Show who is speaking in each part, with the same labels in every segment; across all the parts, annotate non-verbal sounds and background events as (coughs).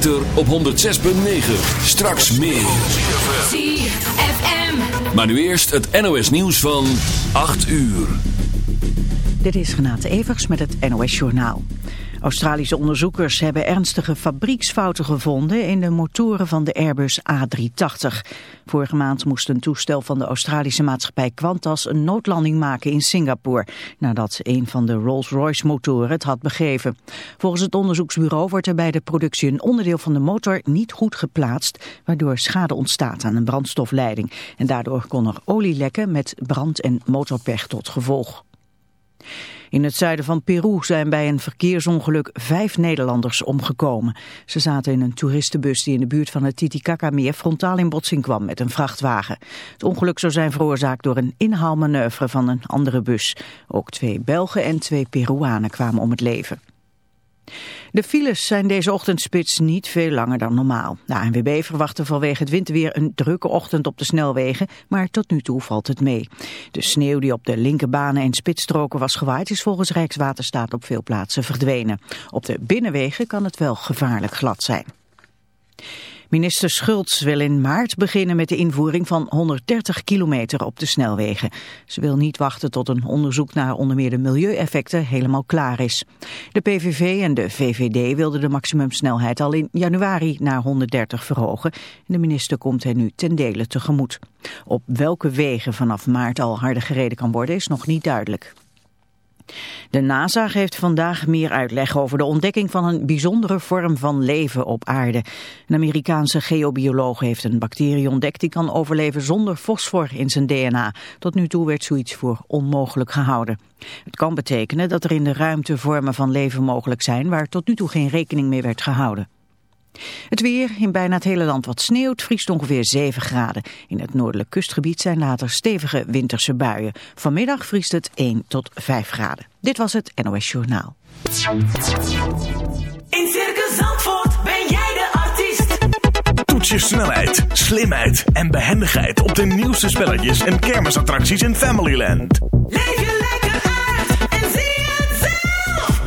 Speaker 1: ether op 106.9. Straks meer.
Speaker 2: ZFM.
Speaker 1: Maar nu eerst het NOS nieuws van 8 uur.
Speaker 3: Dit is Renate Evers met het NOS Journaal. Australische onderzoekers hebben ernstige fabrieksfouten gevonden in de motoren van de Airbus A380. Vorige maand moest een toestel van de Australische maatschappij Qantas een noodlanding maken in Singapore, nadat een van de Rolls-Royce motoren het had begeven. Volgens het onderzoeksbureau wordt er bij de productie een onderdeel van de motor niet goed geplaatst, waardoor schade ontstaat aan een brandstofleiding. En daardoor kon er olie lekken met brand- en motorpech tot gevolg. In het zuiden van Peru zijn bij een verkeersongeluk vijf Nederlanders omgekomen. Ze zaten in een toeristenbus die in de buurt van het Titicaca-meer frontaal in botsing kwam met een vrachtwagen. Het ongeluk zou zijn veroorzaakt door een inhaalmanoeuvre van een andere bus. Ook twee Belgen en twee Peruanen kwamen om het leven. De files zijn deze ochtendspits niet veel langer dan normaal. De ANWB verwachtte vanwege het winterweer een drukke ochtend op de snelwegen, maar tot nu toe valt het mee. De sneeuw die op de linkerbanen en spitsstroken was gewaaid is volgens Rijkswaterstaat op veel plaatsen verdwenen. Op de binnenwegen kan het wel gevaarlijk glad zijn. Minister Schultz wil in maart beginnen met de invoering van 130 kilometer op de snelwegen. Ze wil niet wachten tot een onderzoek naar onder meer de milieueffecten helemaal klaar is. De PVV en de VVD wilden de maximumsnelheid al in januari naar 130 verhogen. En de minister komt hen nu ten dele tegemoet. Op welke wegen vanaf maart al harder gereden kan worden is nog niet duidelijk. De NASA geeft vandaag meer uitleg over de ontdekking van een bijzondere vorm van leven op aarde. Een Amerikaanse geobioloog heeft een bacterie ontdekt die kan overleven zonder fosfor in zijn DNA. Tot nu toe werd zoiets voor onmogelijk gehouden. Het kan betekenen dat er in de ruimte vormen van leven mogelijk zijn waar tot nu toe geen rekening mee werd gehouden. Het weer, in bijna het hele land wat sneeuwt, vriest ongeveer 7 graden. In het noordelijk kustgebied zijn later stevige winterse buien. Vanmiddag vriest het 1 tot 5 graden. Dit was het NOS Journaal.
Speaker 2: In Circus Zandvoort ben jij de artiest.
Speaker 4: Toets je snelheid, slimheid en behendigheid op de nieuwste spelletjes en kermisattracties in Familyland.
Speaker 2: Leef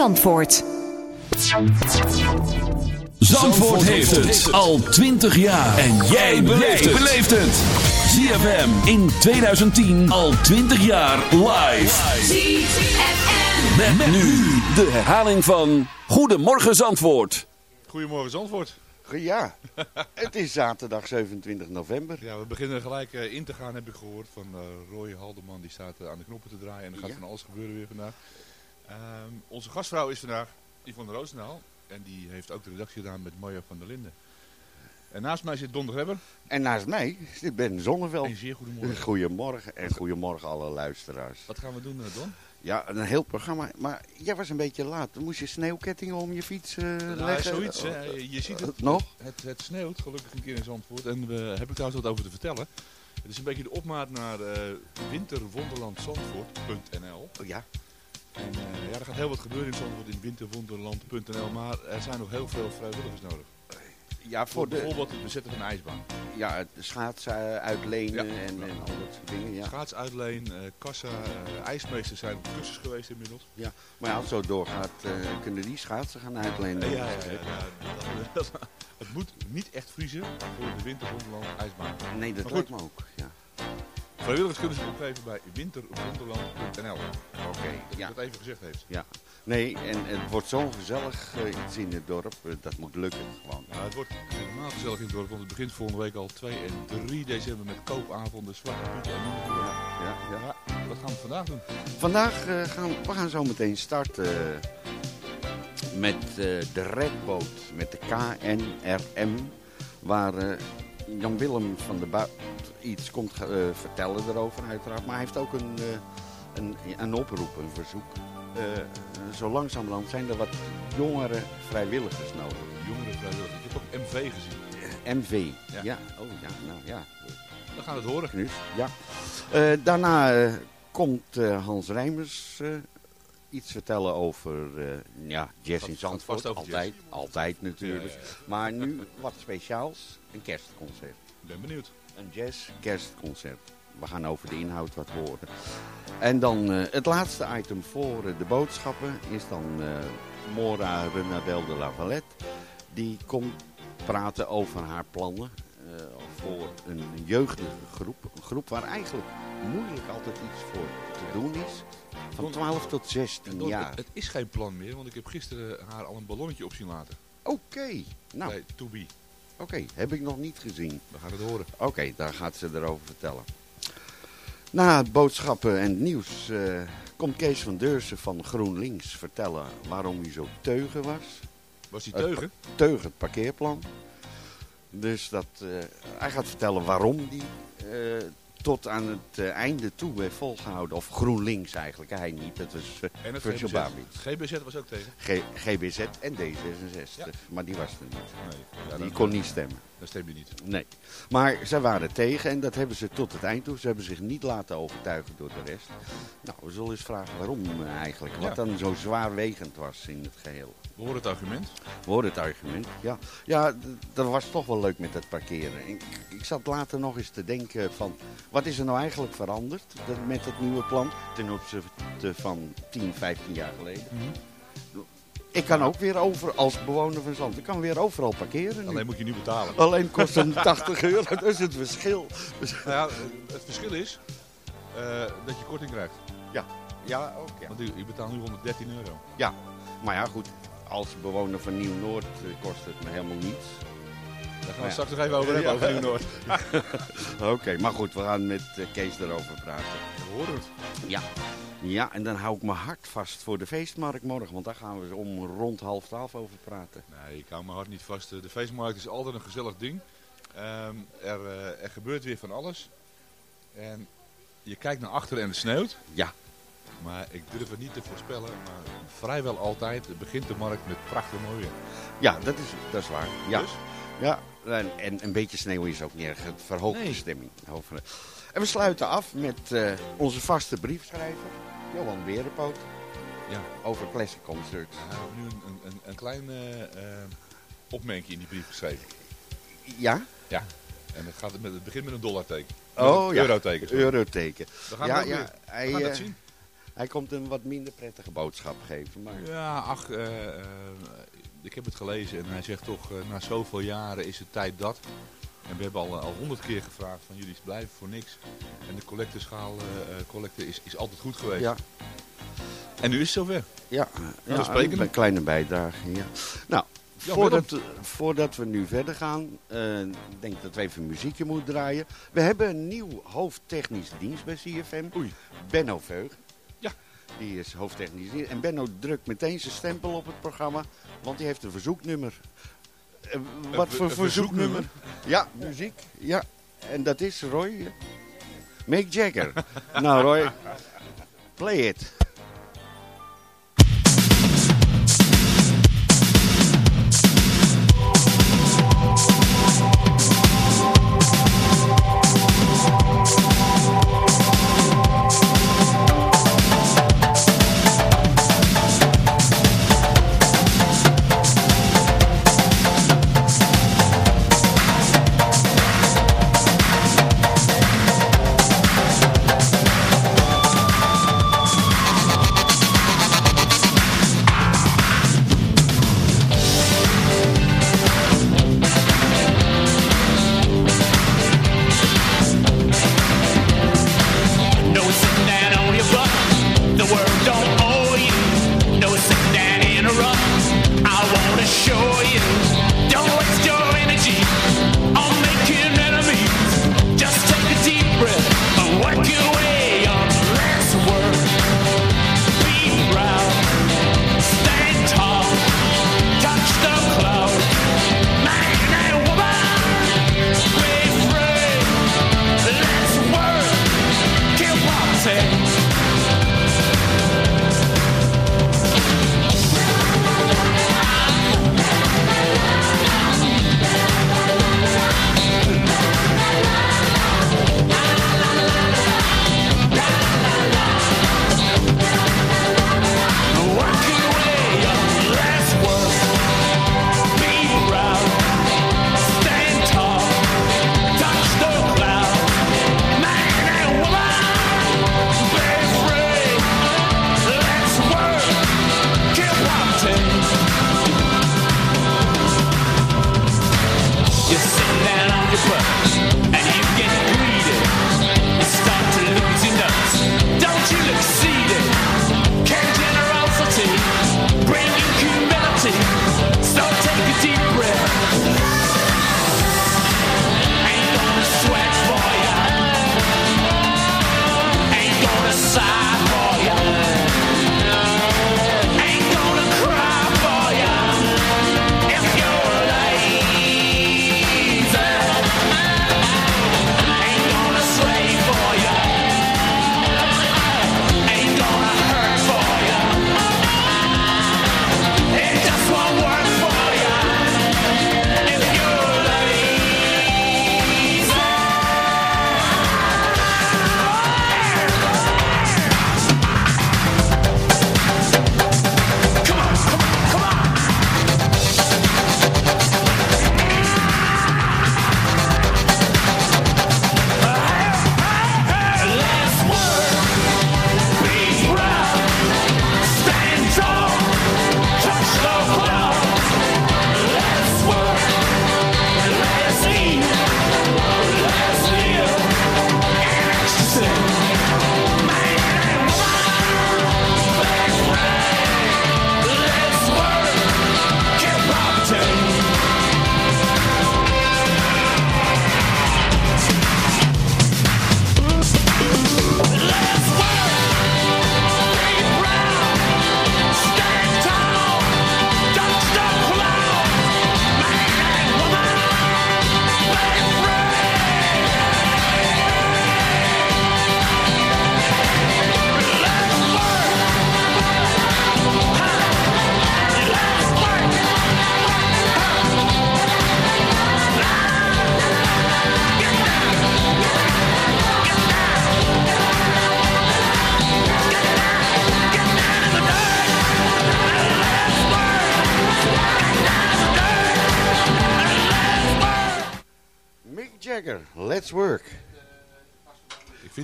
Speaker 5: Zandvoort.
Speaker 1: Zandvoort heeft het al 20 jaar. En jij beleeft het. ZFM in 2010 al 20 jaar live.
Speaker 2: ZFM.
Speaker 1: Met, nu de herhaling van Goedemorgen Zandvoort.
Speaker 6: Goedemorgen Zandvoort.
Speaker 7: Ja, (laughs) het is zaterdag 27 november.
Speaker 6: Ja, we beginnen gelijk eh, in te gaan, heb ik gehoord, van eh, Roy Haldeman. Die staat eh, aan de knoppen te draaien en er gaat
Speaker 7: Ja.
Speaker 6: van alles gebeuren weer vandaag. Ehm, onze gastvrouw is vandaag Yvonne Roosendaal. En die heeft ook de redactie gedaan met Marja van der Linden. En naast mij zit Don de Grebber.
Speaker 7: En naast mij zit Ben Zonneveld.
Speaker 6: Een zeer goedemorgen.
Speaker 7: Goedemorgen en goedemorgen alle luisteraars.
Speaker 6: Wat gaan we doen, eh, Don?
Speaker 7: Ja, een heel programma. Maar jij was een beetje laat. Moest je sneeuwkettingen om je fiets eh,
Speaker 6: Nou,
Speaker 7: leggen?
Speaker 6: zoiets. Hè. Je ziet het,
Speaker 7: Nog?
Speaker 6: Het, het sneeuwt gelukkig een keer in Zandvoort. En we hebben ik trouwens wat over te vertellen. Het is een beetje de opmaat naar eh winterwonderlandzandvoort.nl.
Speaker 7: Oh, ja.
Speaker 6: En eh, ja, er gaat heel wat gebeuren in Zandvoort in winterwonderland.nl. Maar er zijn nog heel veel vrijwilligers nodig.
Speaker 7: Ja, voor de,
Speaker 6: Bijvoorbeeld het bezetten van een ijsbaan.
Speaker 7: ja, eh, uitlenen
Speaker 6: Ja.
Speaker 7: en, en al dat soort dingen. Ja.
Speaker 6: Schaatsuitleen, eh kassa, eh, ijsmeesters zijn op cursus geweest inmiddels.
Speaker 7: Ja. Maar ja, als het zo doorgaat, eh, kunnen die schaatsen gaan uitlenen.
Speaker 6: Ja, ja, dat- het moet niet echt vriezen voor de winterwonderland ijsbaan.
Speaker 7: Nee, dat lijkt
Speaker 6: goed.
Speaker 7: me ook. Ja.
Speaker 6: Vrijwilligers kunnen zich opgeven bij winterwonderland.nl.
Speaker 7: Ja.
Speaker 6: dat even gezegd heeft.
Speaker 7: ja. Nee, en het wordt zo'n gezellig eh, iets in het dorp. eh, dat moet lukken gewoon.
Speaker 6: Nou, het wordt helemaal gezellig in het dorp, want het begint volgende week al 2 en 3 december met koopavonden, zwarte pieten en noem.
Speaker 7: Ja, ja.
Speaker 6: Ja, wat gaan we vandaag doen?
Speaker 7: Vandaag eh, gaan we gaan zo meteen starten met de redboot, met de KNRM, waar eh, Jan Willem van der Buit iets komt vertellen erover uiteraard. Maar hij heeft ook een, een, een oproep, een verzoek. Eh, eh, zo langzamerhand zijn er wat jongere vrijwilligers nodig.
Speaker 6: Jongeren vrijwilligers. Ik heb ook MV gezien.
Speaker 7: MV,
Speaker 6: Ja.
Speaker 7: ja. Oh ja, nou ja.
Speaker 6: We gaan het horen.
Speaker 7: Knus, ja. Eh, daarna eh, komt eh, Hans Rijmers eh, iets vertellen over eh, ja, jazz in Zandvoort. Altijd, altijd natuurlijk.
Speaker 6: Ja, ja, ja.
Speaker 7: Maar nu wat speciaals, een kerstconcert.
Speaker 6: Ik ben benieuwd.
Speaker 7: Een jazz kerstconcert. We gaan over de inhoud wat horen. En dan eh, het laatste item voor eh, de boodschappen is dan eh, Mora Renabel de La Valette. Die komt praten over haar plannen voor een jeugdige groep. Een groep waar eigenlijk moeilijk altijd iets voor te doen is. Van 12 tot 16
Speaker 6: Don,
Speaker 7: jaar.
Speaker 6: het, het is geen plan meer, want ik heb gisteren haar al een ballonnetje op zien laten.
Speaker 7: Oké, nou,
Speaker 6: Bij To Be.
Speaker 7: oké, heb ik nog niet gezien.
Speaker 6: We gaan het horen.
Speaker 7: Oké, daar gaat ze erover vertellen. Na het boodschappen en nieuws eh, komt Kees van Deursen van GroenLinks vertellen waarom hij zo teugen was.
Speaker 6: Was
Speaker 7: Het
Speaker 6: teugen?
Speaker 7: Teugen, het parkeerplan. Dus dat, eh, hij gaat vertellen waarom die eh, tot aan het eh, einde toe heeft volgehouden. Of GroenLinks eigenlijk, hij niet. Dat was eh,
Speaker 6: En het GBZ. Was ook tegen.
Speaker 7: G- GBZ en D66.
Speaker 6: Ja.
Speaker 7: Maar die was er niet.
Speaker 6: Nee, ja,
Speaker 7: die kon niet stemmen.
Speaker 6: Dan stem je niet.
Speaker 7: Nee. Maar zij waren tegen en dat hebben ze tot het eind toe. Ze hebben zich niet laten overtuigen door de rest. Nou, we zullen eens vragen waarom eh, eigenlijk. Wat
Speaker 6: Ja.
Speaker 7: dan zo zwaarwegend was in het geheel.
Speaker 6: We horen het argument.
Speaker 7: We horen het argument. Ja, ja dat was toch wel leuk met het parkeren. Ik, ik zat later nog eens te denken van... Wat is er nou eigenlijk veranderd met het nieuwe plan ten opzichte van 10, 15 jaar geleden? Ik kan ook weer over, als bewoner van Zand, ik kan weer overal parkeren nu.
Speaker 6: Alleen moet je nu betalen.
Speaker 7: Alleen kost het (laughs) 80 euro, dat is het verschil. Dus-
Speaker 6: Nou ja, het verschil is eh, dat je korting krijgt.
Speaker 7: ja, ja, ook ja.
Speaker 6: Want je, je betaalt nu 113 euro.
Speaker 7: Ja, maar ja goed, als bewoner van Nieuw-Noord eh, kost het me helemaal niets.
Speaker 6: Daar gaan we
Speaker 7: Ja.
Speaker 6: straks nog even over hebben, over Nieuw-Noord. (laughs)
Speaker 7: Oké, maar goed, we gaan met eh, Kees erover praten.
Speaker 6: We horen het.
Speaker 7: Ja. Ja, en dan hou ik mijn hart vast voor de feestmarkt morgen, want daar gaan we om rond half twaalf over praten.
Speaker 6: Nee, ik hou mijn hart niet vast. De feestmarkt is altijd een gezellig ding. Ehm, er, eh, er gebeurt weer van alles. En je kijkt naar achteren en het sneeuwt.
Speaker 7: Ja,
Speaker 6: Maar ik durf het niet te voorspellen. Maar vrijwel altijd begint de markt met prachtig mooi weer.
Speaker 7: ja dat, is, dat is waar. Ja,
Speaker 6: Dus?
Speaker 7: ja en, en een beetje sneeuw is ook niet erg. Het verhoogt de stemming. En we sluiten af met eh, onze vaste briefschrijver, Johan Berenpoot,
Speaker 6: Ja.
Speaker 7: over classic concerts.
Speaker 6: Hebben nu een, een, een, klein eh, eh, opmerkje in die brief geschreven.
Speaker 7: Ja?
Speaker 6: Ja. En het, gaat met, het begint met een dollarteken.
Speaker 7: Oh
Speaker 6: een
Speaker 7: ja,
Speaker 6: euroteken. sorry.
Speaker 7: euroteken.
Speaker 6: We gaan,
Speaker 7: ja, ja,
Speaker 6: we gaan
Speaker 7: eh,
Speaker 6: zien.
Speaker 7: Hij komt een wat minder prettige boodschap geven. Maar...
Speaker 6: Ja, ach, eh, eh, ik heb het gelezen en hij zegt toch, eh, na zoveel jaren is het tijd dat. En we hebben al al honderd keer gevraagd van jullie blijven voor niks. En de collecteschaal eh, collecte is, is altijd goed geweest.
Speaker 7: Ja,
Speaker 6: En nu is het zover.
Speaker 7: ja, ja
Speaker 6: spreken
Speaker 7: een kleine bijdrage. Ja. Nou,
Speaker 6: Ja,
Speaker 7: voordat, voordat we nu verder gaan, eh, ik denk dat we even muziekje moeten draaien. We hebben een nieuw hoofdtechnisch dienst bij CFM.
Speaker 6: Oei.
Speaker 7: Benno Veug. Die is hoofdtechnisch dienst. En Benno drukt meteen zijn stempel op het programma, want die heeft een verzoeknummer. Eh, wat
Speaker 6: Een-
Speaker 7: voor
Speaker 6: een
Speaker 7: verzoeknummer?
Speaker 8: Ja, muziek. Ja, en dat is Roy. Mick Jagger. (laughs) nou Roy, play it.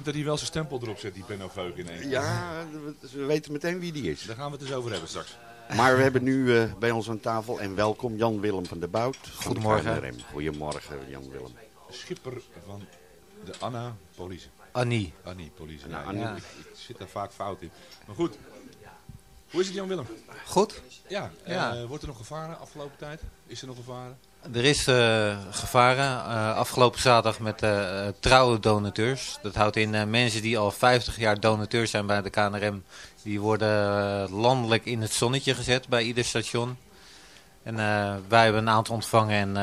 Speaker 6: Dat hij wel zijn stempel erop zet, die Benno Veuk in één.
Speaker 8: Ja, we- we weten meteen wie die is.
Speaker 6: Daar gaan we het eens over hebben straks.
Speaker 8: Maar we hebben nu eh, bij ons aan tafel en welkom Jan-Willem van der Bout. van de
Speaker 9: Goedemorgen.
Speaker 8: KNRM. Goedemorgen Jan-Willem.
Speaker 6: Schipper van de Anna Police.
Speaker 9: Annie.
Speaker 6: Annie Police.
Speaker 8: Nou,
Speaker 6: Ja,
Speaker 8: Annie.
Speaker 6: Ik, ik zit daar vaak fout in. Maar goed. Hoe is het Jan Willem?
Speaker 9: Goed.
Speaker 6: Ja,
Speaker 9: Ja.
Speaker 6: eh, wordt er nog gevaren afgelopen tijd? Is er nog gevaren?
Speaker 9: Er is eh, gevaren eh, afgelopen zaterdag met eh, trouwe donateurs. Dat houdt in mensen die al 50 jaar donateur zijn bij de KNRM. Die worden landelijk in het zonnetje gezet bij ieder station. En wij hebben een aantal ontvangen en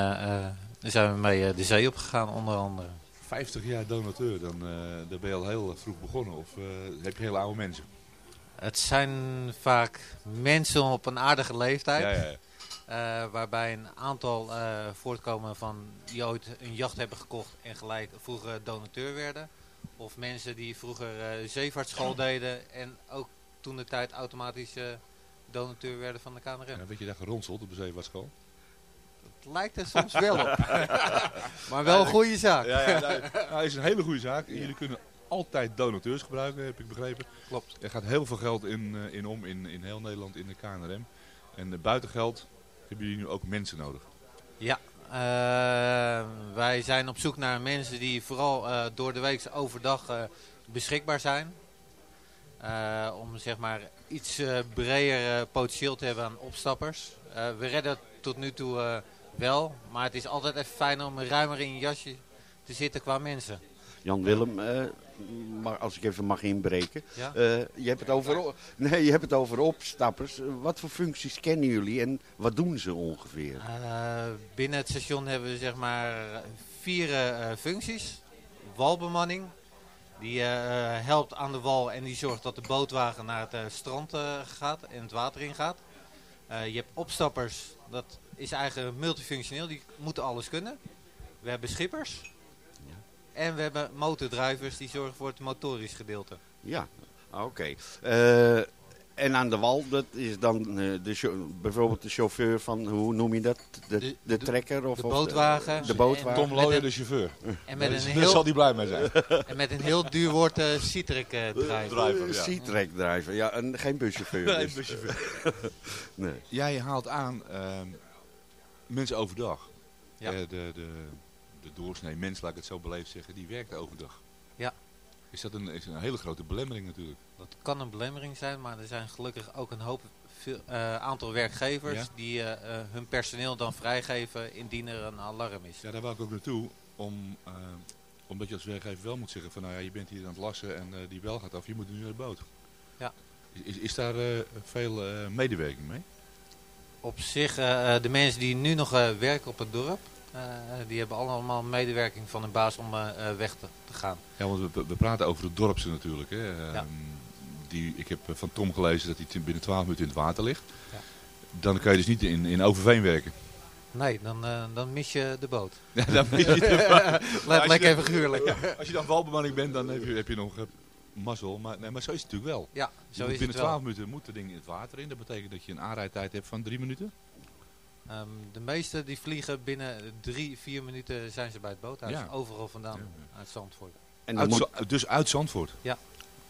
Speaker 9: Daar zijn we mee de zee op gegaan, onder andere.
Speaker 6: 50 jaar donateur, dan uh, ben je al heel vroeg begonnen. Of uh, heb je hele oude mensen?
Speaker 9: Het zijn vaak mensen op een aardige leeftijd.
Speaker 6: Ja, ja, ja.
Speaker 9: Uh, waarbij een aantal voortkomen van die ooit een jacht hebben gekocht en gelijk vroeger donateur werden. Of mensen die vroeger zeevaartschool deden en ook toen de tijd automatisch donateur werden van de KNRM.
Speaker 6: Ja, weet je daar geronseld op de zeevaartschool?
Speaker 9: Het lijkt er soms wel op. (laughs) (laughs) maar wel een goede zaak.
Speaker 6: Ja, ja, (laughs) nou, nou, is een hele goede zaak. Jullie kunnen altijd donateurs gebruiken, heb ik begrepen.
Speaker 9: Klopt.
Speaker 6: Er gaat heel veel geld in, in om in, in heel Nederland in de KNRM. En buiten geld hebben jullie nu ook mensen nodig.
Speaker 9: Ja, uh, wij zijn op zoek naar mensen die vooral door de week overdag beschikbaar zijn. om zeg maar iets breder potentieel te hebben aan opstappers. we redden tot nu toe wel, maar het is altijd even fijn om ruimer in je jasje te zitten qua mensen.
Speaker 7: Jan Willem, uh, maar als ik even mag inbreken.
Speaker 9: Ja?
Speaker 7: Uh, je, hebt het over, nee, je hebt het over opstappers. Wat voor functies kennen jullie en wat doen ze ongeveer?
Speaker 9: Uh, binnen het station hebben we zeg maar vier functies. Walbemanning, die helpt aan de wal en die zorgt dat de bootwagen naar het strand gaat en het water ingaat. je hebt opstappers, dat is eigenlijk multifunctioneel. Die moeten alles kunnen. We hebben schippers. En we hebben motordrijvers die zorgen voor het motorisch gedeelte.
Speaker 7: Ja, oké. Okay. Uh, en aan de wal, dat is dan uh, de bijvoorbeeld de chauffeur van, hoe noem je dat? De, de, de trekker? Of,
Speaker 9: de bootwagen.
Speaker 7: Of de, de bootwagen.
Speaker 6: Tom Looyer, de chauffeur.
Speaker 9: En met
Speaker 6: daar
Speaker 9: een heel,
Speaker 6: zal die blij mee zijn. (laughs)
Speaker 9: En met een heel duur woord uh, C-track driver.
Speaker 6: driver ja.
Speaker 7: C-track driver, ja. En geen buschauffeur.
Speaker 6: nee,
Speaker 7: dus.
Speaker 6: buschauffeur. (laughs)
Speaker 7: nee.
Speaker 6: Jij haalt aan... Uh, mensen overdag.
Speaker 9: Ja.
Speaker 6: Uh, de, de, de doorsnee mens, laat ik het zo beleefd zeggen, die werkt overdag.
Speaker 9: Ja.
Speaker 6: Is dat een, is een hele grote belemmering natuurlijk?
Speaker 9: Dat kan een belemmering zijn, maar er zijn gelukkig ook een hoop veel, uh, aantal werkgevers
Speaker 6: Ja.
Speaker 9: die uh, hun personeel dan vrijgeven indien er een alarm is.
Speaker 6: Ja, daar wou ik ook naartoe. Om, uh, omdat je als werkgever wel moet zeggen van nou ja, je bent hier aan het lassen en die bel gaat af, je moet nu naar de boot.
Speaker 9: Ja.
Speaker 6: Is, is daar veel medewerking mee?
Speaker 9: op zich, de mensen die nu nog werken op het dorp, die hebben allemaal medewerking van hun baas om weg te, te, gaan.
Speaker 6: Ja, want we, we praten over het dorpse natuurlijk. Hè.
Speaker 9: Ja.
Speaker 6: Die, ik heb van Tom gelezen dat hij binnen 12 minuten in het water ligt.
Speaker 9: Ja.
Speaker 6: Dan kan je dus niet in, in Overveen werken.
Speaker 9: Nee, dan, dan mis je de boot. (laughs)
Speaker 6: Ja, dan mis je de boot. (laughs)
Speaker 9: Letterlijk even figuurlijk.
Speaker 6: Als je dan valbemanning bent, dan heb je, heb je nog mazzel. Maar, nee, maar zo is het natuurlijk wel.
Speaker 9: Ja, zo is
Speaker 6: binnen
Speaker 9: het wel.
Speaker 6: 12 minuten moet de ding in het water in. Dat betekent dat je een aanrijdtijd hebt van 3 minuten.
Speaker 9: Um, de meeste die vliegen binnen drie, vier minuten zijn ze bij het boothuis.
Speaker 6: Ja.
Speaker 9: Overal vandaan,
Speaker 6: Ja,
Speaker 9: uit Zandvoort.
Speaker 7: En
Speaker 6: Uit Za- dus uit Zandvoort.
Speaker 9: Ja,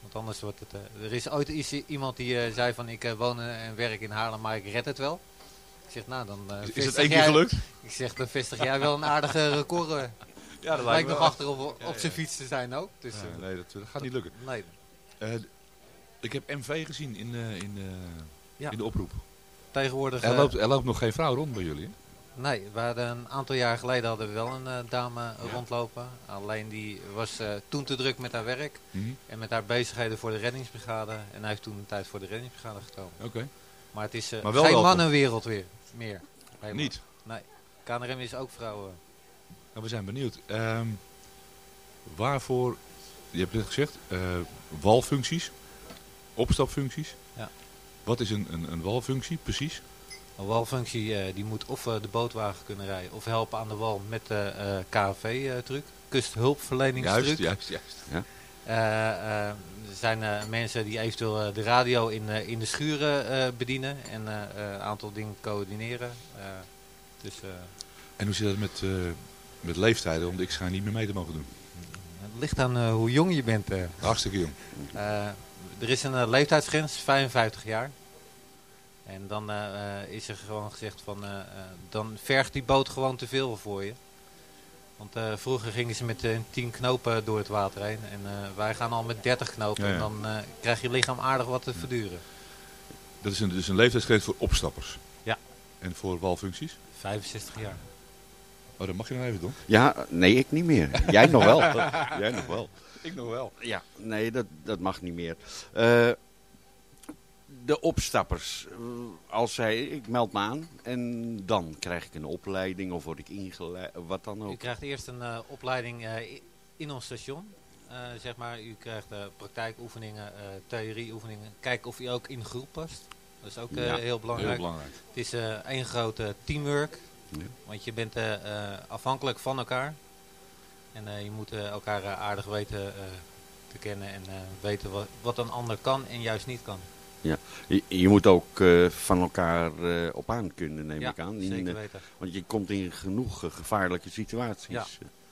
Speaker 9: want anders wordt het... Uh, er is ooit is iemand die uh, zei van ik uh, woon en werk in Haarlem, maar ik red het wel. Ik zeg nou dan...
Speaker 6: Is, is het één keer
Speaker 9: jij-
Speaker 6: gelukt?
Speaker 9: Ik zeg dan vestig jij wel een aardige (laughs) record. uh.
Speaker 6: Ja, dat
Speaker 9: lijkt
Speaker 6: me
Speaker 9: nog achter op, op
Speaker 6: Ja,
Speaker 9: zijn
Speaker 6: ja.
Speaker 9: fiets te zijn ook. Dus,
Speaker 6: Ja, nee, dat, dat gaat niet lukken.
Speaker 9: Nee.
Speaker 6: Eh, ik heb MV gezien in, eh, in, eh,
Speaker 9: Ja.
Speaker 6: in de oproep.
Speaker 9: Tegenwoordig...
Speaker 6: Er
Speaker 9: eh,
Speaker 6: loopt, er loopt nog geen vrouw rond bij jullie.
Speaker 9: Nee, we hadden een aantal jaar geleden hadden we wel een eh, dame rondlopen. Alleen die was eh, toen te druk met haar werk
Speaker 6: Mhm.
Speaker 9: en met haar bezigheden voor de reddingsbrigade. En hij heeft toen een tijd voor de reddingsbrigade gekomen.
Speaker 6: Oké.
Speaker 9: Maar het is eh,
Speaker 6: Maar wel
Speaker 9: geen mannenwereld weer meer. Helemaal.
Speaker 6: Niet?
Speaker 9: Nee. KNRM is ook vrouwen.
Speaker 6: Nou, we zijn benieuwd. Ehm, waarvoor, je hebt net gezegd, eh, walfuncties, opstapfuncties. Wat is een, een, een walfunctie precies?
Speaker 9: Een walfunctie eh, die moet of eh, de bootwagen kunnen rijden of helpen aan de wal met de eh KNV-truc. Kusthulpverleningstruc.
Speaker 6: Juist, juist, juist.
Speaker 7: Ja.
Speaker 9: Er zijn mensen die eventueel de radio in, in de schuren bedienen en een aantal dingen coördineren. Dus
Speaker 6: En hoe zit dat met, met leeftijden? Want ik schijn niet meer mee te mogen doen.
Speaker 9: het ligt aan hoe jong je bent.
Speaker 6: Hartstikke jong.
Speaker 9: Er is een eh, leeftijdsgrens, 55 jaar. En dan eh, eh, is er gewoon gezegd van, eh, eh, dan vergt die boot gewoon te veel voor je. Want eh, vroeger gingen ze met eh, 10 knopen door het water heen. En eh, wij gaan al met 30 knopen.
Speaker 6: Ja, ja.
Speaker 9: En dan eh, krijg je lichaam aardig wat te verduren.
Speaker 6: Dat is een, dus een leeftijdsgrens voor opstappers.
Speaker 9: Ja.
Speaker 6: En voor walfuncties?
Speaker 9: 65 jaar.
Speaker 6: Oh, dat mag je nog even doen.
Speaker 7: Ja, nee, ik niet meer. Jij nog wel. (laughs) Jij nog wel. (laughs)
Speaker 6: Ik nog wel.
Speaker 7: Ja, nee, dat, dat mag niet meer. Eh, de opstappers, eh, als zij, ik meld me aan en dan krijg ik een opleiding of word ik ingeleid, wat dan
Speaker 9: U
Speaker 7: ook.
Speaker 9: krijgt eerst een eh, opleiding eh, in ons station. Eh, zeg maar, u krijgt eh, praktijkoefeningen, eh theorieoefeningen. Kijk of u ook in de groep past. Dat is ook eh,
Speaker 6: Ja,
Speaker 9: heel belangrijk.
Speaker 6: heel belangrijk.
Speaker 9: Het is eh één grote teamwork.
Speaker 7: Ja.
Speaker 9: Want je bent afhankelijk van elkaar. En eh, je moet eh, elkaar eh, aardig weten eh, te kennen en eh, weten wat, wat een ander kan en juist niet kan.
Speaker 7: Ja. Je, je moet ook eh, van elkaar eh, op aan kunnen, neem
Speaker 9: Ja,
Speaker 7: ik aan. In,
Speaker 9: zeker weten.
Speaker 7: Want je komt in genoeg gevaarlijke situaties.
Speaker 9: Ja.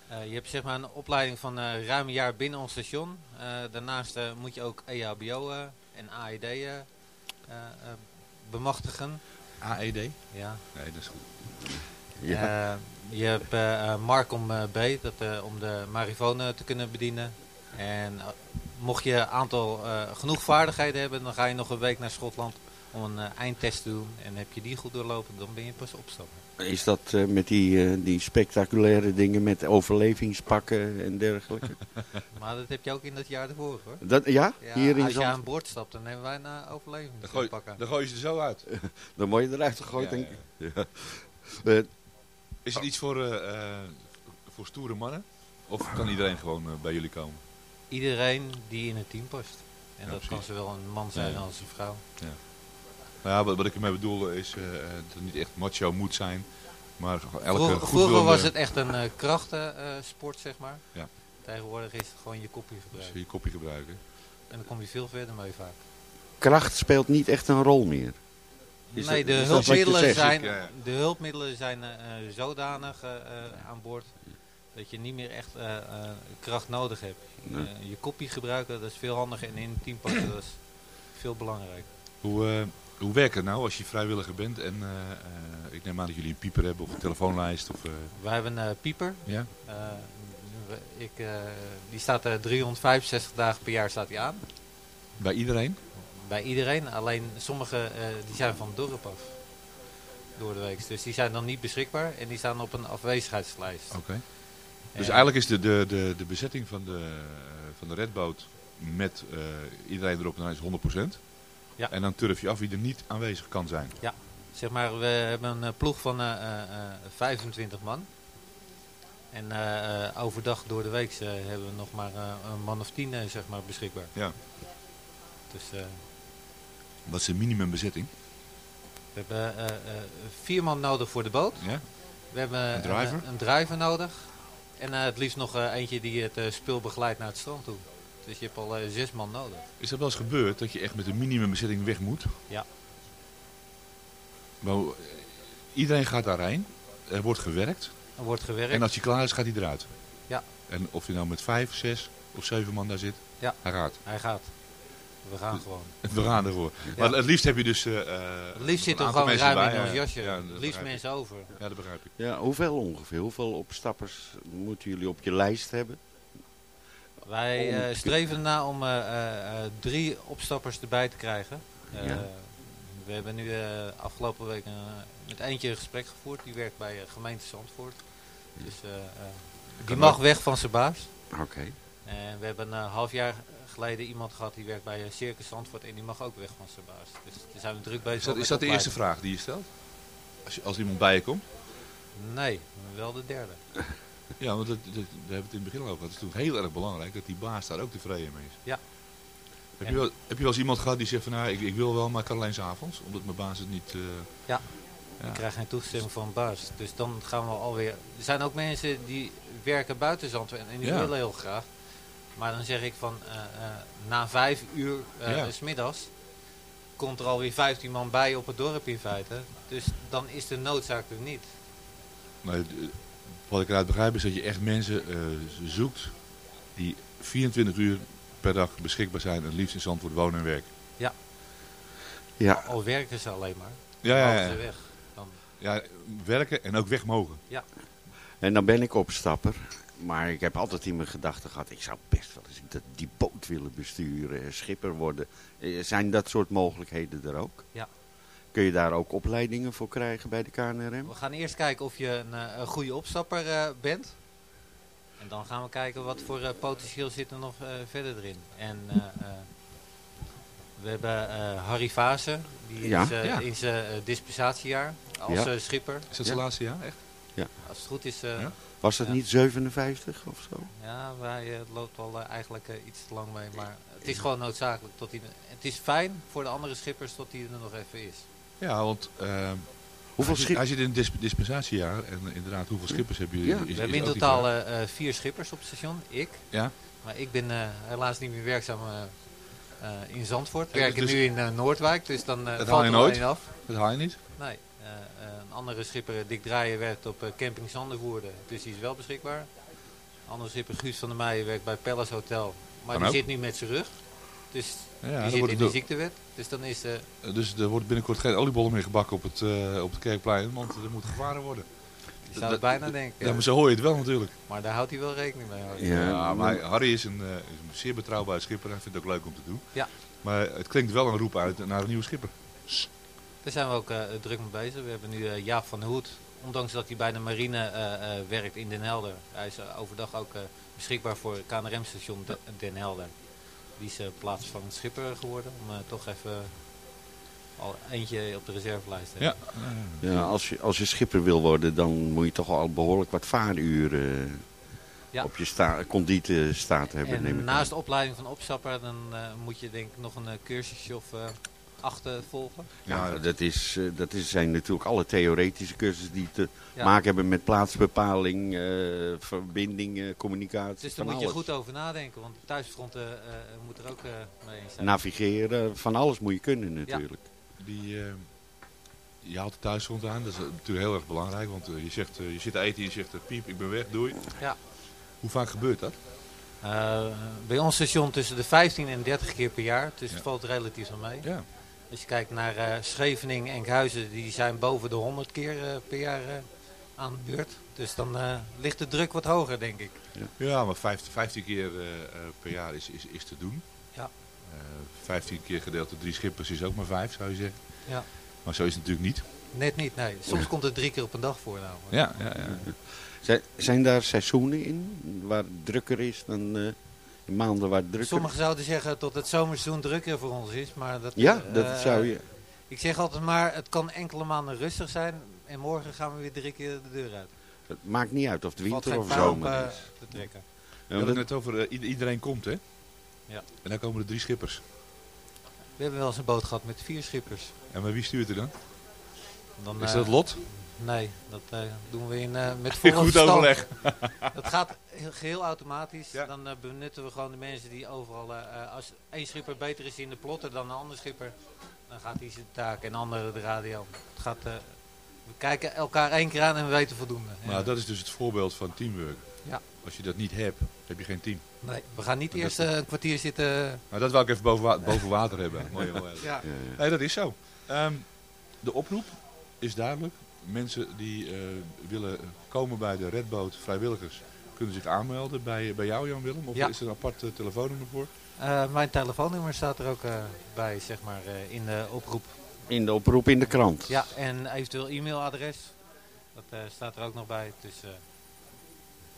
Speaker 9: Eh, je hebt zeg maar een opleiding van eh, ruim een jaar binnen ons station. Eh, daarnaast eh, moet je ook E EHBO eh, en AED bemachtigen.
Speaker 6: AED?
Speaker 9: Ja.
Speaker 6: Nee, dat is goed.
Speaker 7: Ja.
Speaker 9: Je hebt eh, eh, Marcom eh, B, dat, eh, om de marifoon te kunnen bedienen. En mocht je een aantal eh, genoeg vaardigheden hebben, dan ga je nog een week naar Schotland om een eindtest te doen. En heb je die goed doorlopen, dan ben je pas opstappen.
Speaker 7: Is dat eh, met die, eh, die spectaculaire dingen met overlevingspakken en dergelijke? (laughs)
Speaker 9: Maar dat heb je ook in dat jaar ervoor hoor.
Speaker 7: Dat- ja? Hier in
Speaker 9: als je aan boord stapt, dan nemen wij een
Speaker 6: Dan gooi,
Speaker 9: overlevingspakken.
Speaker 6: dan gooi je ze er zo uit. (laughs)
Speaker 7: Dan word je eruit gegooid,
Speaker 6: Ja,
Speaker 7: denk
Speaker 6: ja.
Speaker 7: ik. (laughs)
Speaker 6: Is het iets voor, eh, eh, voor stoere mannen? Of kan iedereen gewoon eh, bij jullie komen?
Speaker 9: Iedereen die in het team past. En
Speaker 6: Ja,
Speaker 9: dat
Speaker 6: precies.
Speaker 9: kan zowel een man zijn
Speaker 6: Ja.
Speaker 9: als een vrouw.
Speaker 6: Ja. Nou ja, wat, wat ik ermee bedoel is dat het niet echt macho moet zijn. Maar gewoon elke
Speaker 9: Vroeger,
Speaker 6: goed
Speaker 9: vroeger was het echt een eh krachtensport, zeg maar.
Speaker 6: Ja.
Speaker 9: Tegenwoordig is het gewoon je kopje
Speaker 6: Dus
Speaker 9: gebruiken.
Speaker 6: je kopje gebruiken.
Speaker 9: En dan kom je veel verder mee vaak.
Speaker 7: kracht speelt niet echt een rol meer. Is
Speaker 9: nee, de hulpmiddelen, zijn, de hulpmiddelen zijn eh, eh, zodanig eh, eh, aan boord dat je niet meer echt eh, eh, kracht nodig hebt.
Speaker 7: Nee.
Speaker 9: Eh, je kopje gebruiken, dat is veel handiger. En in een team passen, dat is veel belangrijker.
Speaker 6: Hoe, eh, hoe werkt het nou als je vrijwilliger bent en eh, eh, ik neem aan dat jullie een pieper hebben of een telefoonlijst? Of, eh,
Speaker 9: Wij hebben een eh, pieper.
Speaker 6: ja?
Speaker 9: Eh, ik, eh, die staat er 365 dagen per jaar staat die aan.
Speaker 6: Bij iedereen?
Speaker 9: Bij iedereen. Alleen sommige eh, die zijn van het dorp af. Door de week. Dus die zijn dan niet beschikbaar. En die staan op een afwezigheidslijst.
Speaker 6: Oké. Dus eigenlijk is de, de, de, de bezetting van de, eh, van de redboot met eh, iedereen erop en aan is 100%.
Speaker 9: Ja.
Speaker 6: En dan turf je af wie er niet aanwezig kan zijn.
Speaker 9: Ja, zeg maar, we hebben een ploeg van eh, eh, eh, 25 man. En overdag door de week hebben we nog maar een man of 10 eh, zeg maar, beschikbaar.
Speaker 6: Ja.
Speaker 9: Dus
Speaker 6: Wat is de minimumbezetting?
Speaker 9: we hebben eh, eh, vier man nodig voor de boot.
Speaker 6: Ja?
Speaker 9: We hebben
Speaker 6: Een driver?
Speaker 9: Een, een driver nodig. En eh, het liefst nog eh, eentje die het eh, spul begeleidt naar het strand toe. Dus je hebt al eh, zes man nodig.
Speaker 6: Is dat wel eens gebeurd dat je echt met een minimumbezetting weg moet?
Speaker 9: Ja.
Speaker 6: Maar, iedereen gaat daarheen. Er wordt gewerkt.
Speaker 9: Er wordt gewerkt.
Speaker 6: En als hij klaar is, gaat hij eruit.
Speaker 9: Ja.
Speaker 6: En of je nou met vijf, zes of zeven man daar zit,
Speaker 9: Ja.
Speaker 6: hij gaat.
Speaker 9: Hij gaat. We gaan gewoon. (laughs)
Speaker 6: We gaan ervoor.
Speaker 9: Ja.
Speaker 6: Maar het liefst heb je dus... eh,
Speaker 9: Het liefst zit
Speaker 6: een
Speaker 9: er
Speaker 6: aantal
Speaker 9: gewoon
Speaker 6: mensen
Speaker 9: ruim
Speaker 6: bij,
Speaker 9: in ons
Speaker 6: ja.
Speaker 9: jasje.
Speaker 6: Ja,
Speaker 9: het liefst
Speaker 6: ik.
Speaker 9: mensen over.
Speaker 6: Ja, dat begrijp ik.
Speaker 7: Ja, hoeveel ongeveer? Hoeveel opstappers moeten jullie op je lijst hebben?
Speaker 9: Wij eh, streven ernaar om eh, eh, eh, drie opstappers erbij te krijgen. Eh,
Speaker 7: Ja.
Speaker 9: We hebben nu eh, afgelopen week met eentje een gesprek gevoerd. Die werkt bij eh, gemeente Zandvoort. Dus eh, eh, die mag weg van zijn baas.
Speaker 7: Oké.
Speaker 9: En we hebben een half jaar geleden iemand gehad die werkt bij eh, Circus Zandvoort. En die mag ook weg van zijn baas. Dus daar zijn we druk bezig
Speaker 6: Is dat, is dat de eerste vraag die je stelt? Als, je, als iemand bij je komt?
Speaker 9: Nee, wel de derde. (laughs)
Speaker 6: Ja, want dat, dat, daar hebben we het in het begin al over gehad. Het is natuurlijk heel erg belangrijk dat die baas daar ook tevreden mee is.
Speaker 9: Ja.
Speaker 6: Heb je, wel, heb je wel eens iemand gehad die zegt van nou, ik, ik wil wel, maar ik kan alleen s'avonds, omdat mijn baas het niet... eh,
Speaker 9: Ja.
Speaker 6: Ja.
Speaker 9: Ik krijg geen toestemming van baas. Dus dan gaan we alweer... Er zijn ook mensen die werken buiten Zandvoort en die
Speaker 6: Ja.
Speaker 9: willen heel graag. Maar dan zeg ik van eh, eh, na vijf uur eh
Speaker 6: Ja.
Speaker 9: s middags komt er alweer 15 man bij op het dorp in feite. Dus dan is de noodzaak er niet.
Speaker 6: Maar wat ik eruit begrijp is dat je echt mensen eh, zoekt die 24 uur per dag beschikbaar zijn en het liefst in Zandvoort wonen en werken.
Speaker 9: Ja.
Speaker 7: Ja.
Speaker 9: Al werken ze alleen maar.
Speaker 6: Ja, ja,
Speaker 9: Mogen
Speaker 6: ja.
Speaker 9: ze weg. Dan,
Speaker 6: Ja, werken en ook weg mogen.
Speaker 9: ja.
Speaker 7: En dan ben ik opstapper. Maar ik heb altijd in mijn gedachten gehad, ik zou best wel eens dat- die boot willen besturen, schipper worden. Eh, Zijn dat soort mogelijkheden er ook?
Speaker 9: Ja.
Speaker 7: Kun je daar ook opleidingen voor krijgen bij de KNRM?
Speaker 9: We gaan eerst kijken of je een, eh, een goede opstapper eh, bent. En dan gaan we kijken wat voor eh, potentieel zit er nog eh, verder erin. En eh, eh, We hebben eh, Harry Vase, die
Speaker 7: Ja.
Speaker 9: is eh,
Speaker 6: Ja.
Speaker 9: in zijn eh, dispensatiejaar als
Speaker 7: Ja.
Speaker 9: eh, schipper.
Speaker 6: Is dat
Speaker 7: Ja.
Speaker 6: zijn laatste jaar, echt?
Speaker 7: Ja.
Speaker 9: Als het goed is, eh,
Speaker 6: Ja.
Speaker 9: ja.
Speaker 7: Was het
Speaker 9: Ja.
Speaker 7: niet 57 of zo?
Speaker 9: maar hij eh, loopt al eh, eigenlijk iets te lang mee. Maar het is gewoon noodzakelijk. Tot hij, het is fijn voor de andere schippers tot hij er nog even is.
Speaker 6: Ja, want
Speaker 7: Hoeveel
Speaker 6: hij, zit, hij zit in een dis- dispensatiejaar. En inderdaad, hoeveel schippers hebben jullie?
Speaker 7: Ja.
Speaker 6: Is-
Speaker 9: We hebben in
Speaker 6: die
Speaker 9: totaal vier schippers op het station. Ik.
Speaker 6: Ja?
Speaker 9: Maar ik ben eh, helaas niet meer werkzaam in Zandvoort.
Speaker 6: Ja,
Speaker 9: Werk
Speaker 6: dus-
Speaker 9: nu in Noordwijk, dus dan
Speaker 6: Dat
Speaker 9: valt
Speaker 6: haal je
Speaker 9: er
Speaker 6: nooit?
Speaker 9: alleen af.
Speaker 6: Dat haal je niet?
Speaker 9: Nee. Eh, eh, een andere schipper, Dick Draaien, werkt op eh, camping Zandervoerde. Dus die is wel beschikbaar. Een andere schipper, Guus van der Meijen, werkt bij Palace Hotel. Maar
Speaker 6: Kan
Speaker 9: die
Speaker 6: ook.
Speaker 9: zit nu met zijn rug. Dus
Speaker 6: Ja,
Speaker 9: die zit
Speaker 6: wordt
Speaker 9: in de ziektewet. Dus dan is... eh,
Speaker 6: Dus er wordt binnenkort geen oliebollen meer gebakken op het, eh, op het kerkplein, want er moet gevaren worden.
Speaker 9: je zou het bijna denken.
Speaker 6: Ja, maar zo hoor je het wel natuurlijk.
Speaker 9: Maar daar houdt hij wel rekening mee. hoor.
Speaker 6: Ja, maar Harry is een, eh, is een zeer betrouwbare schipper en vindt het ook leuk om te doen.
Speaker 9: Ja.
Speaker 6: Maar het klinkt wel een roep uit naar een nieuwe schipper.
Speaker 9: Daar zijn we ook eh, druk mee bezig. We hebben nu eh, Jaap van der Hoed. Ondanks dat hij bij de marine eh, eh, werkt in Den Helder. Hij is overdag ook eh, beschikbaar voor KNRM-station De- Den Helder. Die is uh, plaatsvangend schipper geworden. Om toch even al eentje op de reservelijst te hebben.
Speaker 7: Ja, als je, als je schipper wil worden, dan moet je toch al behoorlijk wat vaaruren
Speaker 9: Ja.
Speaker 7: op je sta conditie staat hebben. neem
Speaker 9: En
Speaker 7: ik
Speaker 9: naast de opleiding van opstapper, dan eh, moet je denk ik nog een cursusje of acht eh, volgen.
Speaker 7: Ja, dat, is, eh, dat is, zijn natuurlijk alle theoretische cursussen die te
Speaker 9: Ja.
Speaker 7: maken hebben met plaatsbepaling, eh, verbinding, eh, communicatie.
Speaker 9: Dus daar moet je
Speaker 7: alles.
Speaker 9: goed over nadenken, want de thuisfronten eh, eh, moet er ook eh, mee eens zijn.
Speaker 7: Navigeren, van alles moet je kunnen natuurlijk.
Speaker 6: Die, eh, je haalt de thuisgrond aan, dat is natuurlijk heel erg belangrijk. Want je, zegt, je zit te eten en je zegt, piep, ik ben weg, doei.
Speaker 9: Ja.
Speaker 6: Hoe vaak gebeurt dat?
Speaker 9: Eh, bij ons station tussen de 15 en 30 keer per jaar, dus
Speaker 6: Ja.
Speaker 9: het valt relatief wel mee.
Speaker 6: Ja.
Speaker 9: Als je kijkt naar eh Scheveningen en Enkhuizen, die zijn boven de 100 keer eh, per jaar eh, aan de beurt. Dus dan eh, ligt de druk wat hoger, denk ik.
Speaker 6: Ja, maar 15, 15 keer eh, eh, per jaar is, is, is te doen.
Speaker 9: Ja.
Speaker 6: Eh, 15 keer gedeeld door drie schippers is ook maar 5, zou je zeggen.
Speaker 9: Ja.
Speaker 6: Maar zo is het natuurlijk niet.
Speaker 9: Net niet, nee. Soms komt het drie keer op een dag voor. Nou.
Speaker 6: Ja, ja, ja.
Speaker 7: Zijn, zijn daar seizoenen in waar het drukker is dan eh, maanden waar het drukker
Speaker 9: Sommigen zouden zeggen dat het zomerseizoen drukker voor ons is, maar dat...
Speaker 7: Ja,
Speaker 9: eh,
Speaker 7: dat zou je-
Speaker 9: Ik zeg altijd maar, het kan enkele maanden rustig zijn en morgen gaan we weer drie keer de deur uit.
Speaker 7: Het maakt niet uit of het winter of
Speaker 9: op,
Speaker 7: zomer
Speaker 9: eh,
Speaker 7: is.
Speaker 9: te trekken.
Speaker 6: We hadden het net over eh, ieder- iedereen komt, hè?
Speaker 9: Ja.
Speaker 6: En dan komen er drie schippers.
Speaker 9: We hebben wel eens een boot gehad met vier schippers.
Speaker 6: En maar wie stuurt er dan?
Speaker 9: Dan,
Speaker 6: Is
Speaker 9: eh,
Speaker 6: dat Lot?
Speaker 9: Nee, dat eh, doen we in, eh met (laughs) volle
Speaker 6: Goed overleg. (laughs)
Speaker 9: dat gaat heel, geheel automatisch. Dan eh, benutten we gewoon de mensen die overal... als één schipper beter is in de plotter dan een ander schipper... dan gaat hij zijn taak en de andere de radio. Het gaat, we kijken elkaar één keer aan en we weten voldoende.
Speaker 6: Maar
Speaker 9: Ja.
Speaker 6: dat is dus het voorbeeld van teamwork.
Speaker 9: Ja.
Speaker 6: Als je dat niet hebt, heb je geen team.
Speaker 9: Nee, we gaan niet
Speaker 6: Maar
Speaker 9: eerst
Speaker 6: dat-
Speaker 9: een kwartier zitten...
Speaker 6: Nou, dat wil ik even boven, wa- boven water hebben. Mooi, mooi.
Speaker 9: Ja. Ja,
Speaker 7: ja.
Speaker 6: Nee, dat is zo. Ehm, de oproep is duidelijk. Mensen die eh, willen komen bij de redboot vrijwilligers kunnen zich aanmelden bij, bij jou Jan Willem? Of
Speaker 9: Ja.
Speaker 6: is er een apart eh, telefoonnummer voor?
Speaker 9: Eh, mijn telefoonnummer staat er ook eh, bij, zeg maar, eh, in de oproep.
Speaker 7: In de oproep in de krant.
Speaker 9: Ja, en eventueel e-mailadres. Dat eh, staat er ook nog bij. Dus, eh,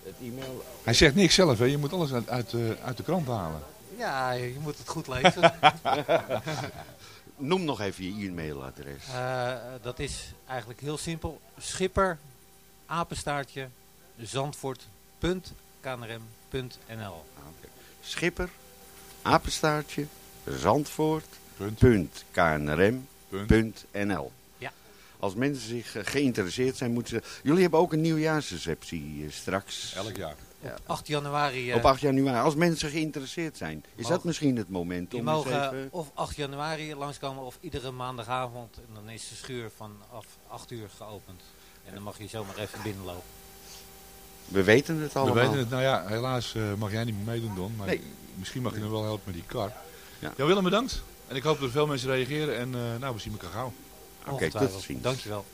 Speaker 7: Het e-mail...
Speaker 6: Hij zegt niks zelf, hè? je moet alles uit, uit, uit de krant halen.
Speaker 9: ja, je moet het goed lezen. (laughs)
Speaker 7: Noem nog even je e-mailadres.
Speaker 9: Eh, dat is eigenlijk heel simpel. Schipper, apenstaartje, zandvoort.knrm.nl
Speaker 7: Schipper, apenstaartje, zandvoort,
Speaker 6: Punt.
Speaker 7: punt, knrm,
Speaker 6: Punt.
Speaker 7: punt nl.
Speaker 9: Ja.
Speaker 7: Als mensen zich eh, geïnteresseerd zijn, moeten ze... Jullie hebben ook een nieuwjaarsreceptie eh, straks.
Speaker 6: Elk jaar.
Speaker 9: Op 8 januari. eh,
Speaker 7: Op 8 januari. Als mensen geïnteresseerd zijn, is dat misschien het moment
Speaker 9: Die
Speaker 7: om eens
Speaker 9: mogen
Speaker 7: even...
Speaker 9: of 8 januari langskomen of iedere maandagavond. En dan is de schuur vanaf 8 uur geopend. En dan mag je zomaar even binnenlopen.
Speaker 7: We weten het
Speaker 6: We
Speaker 7: allemaal.
Speaker 6: weten het, nou ja, helaas eh, mag jij niet meer meedoen Don, maar
Speaker 7: Nee.
Speaker 6: misschien mag je nog wel helpen met die kar.
Speaker 7: Ja.
Speaker 6: Jan Willem bedankt. En ik hoop dat er veel mensen reageren en eh, nou, we zien elkaar gauw.
Speaker 7: Oké,
Speaker 9: Ongetwijfeld.
Speaker 7: tot ziens.
Speaker 9: Dankjewel.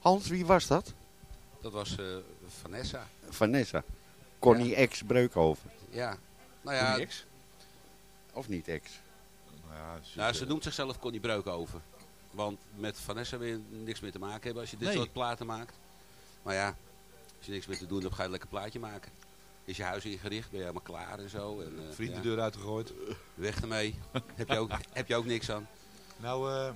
Speaker 7: Hans, wie was dat?
Speaker 10: Dat was eh, Vanessa.
Speaker 7: Vanessa. Connie ex Breukhoven.
Speaker 10: Ja. Nou ja,
Speaker 7: Connie ex? Of niet ex?
Speaker 10: nou, ze noemt zichzelf Connie Breukhoven. Want met Vanessa wil je niks meer te maken hebben als je dit
Speaker 6: Nee.
Speaker 10: soort platen maakt. Maar ja, als je niks meer te doen hebt, ga je een lekker plaatje maken. Is je huis ingericht, ben je helemaal klaar en zo. En, eh,
Speaker 6: Vriend de
Speaker 10: ja.
Speaker 6: deur uitgegooid.
Speaker 10: Weg ermee. heb, je ook, (laughs) heb je ook niks aan.
Speaker 6: Nou, eh,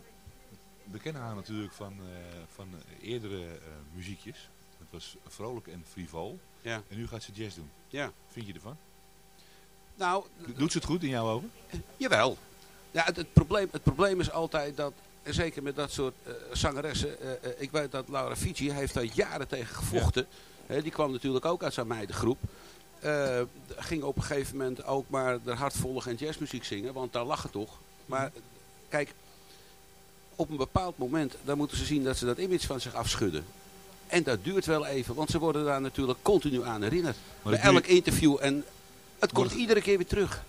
Speaker 6: we kennen haar natuurlijk van, eh, van eerdere eh, muziekjes. Het was vrolijk en frivol.
Speaker 10: Ja.
Speaker 6: En nu gaat ze jazz doen.
Speaker 10: Ja.
Speaker 6: Vind je ervan?
Speaker 10: Nou,
Speaker 6: Do- Doet ze het goed in jouw ogen? (laughs)
Speaker 10: Jawel. Ja, het, het, probleem, het probleem is altijd dat, en zeker met dat soort eh, zangeressen, eh, eh, ik weet dat Laura Fiji heeft daar jaren tegen gevochten. Die kwam natuurlijk ook uit zijn meidengroep. Eh, ging op een gegeven moment ook maar de hardvollig en jazzmuziek zingen, want daar lag het toch. Maar kijk, op een bepaald moment, dan moeten ze zien dat ze dat image van zich afschudden. En dat duurt wel even, want ze worden daar natuurlijk continu aan herinnerd. Bij elk interview en het komt iedere keer weer terug.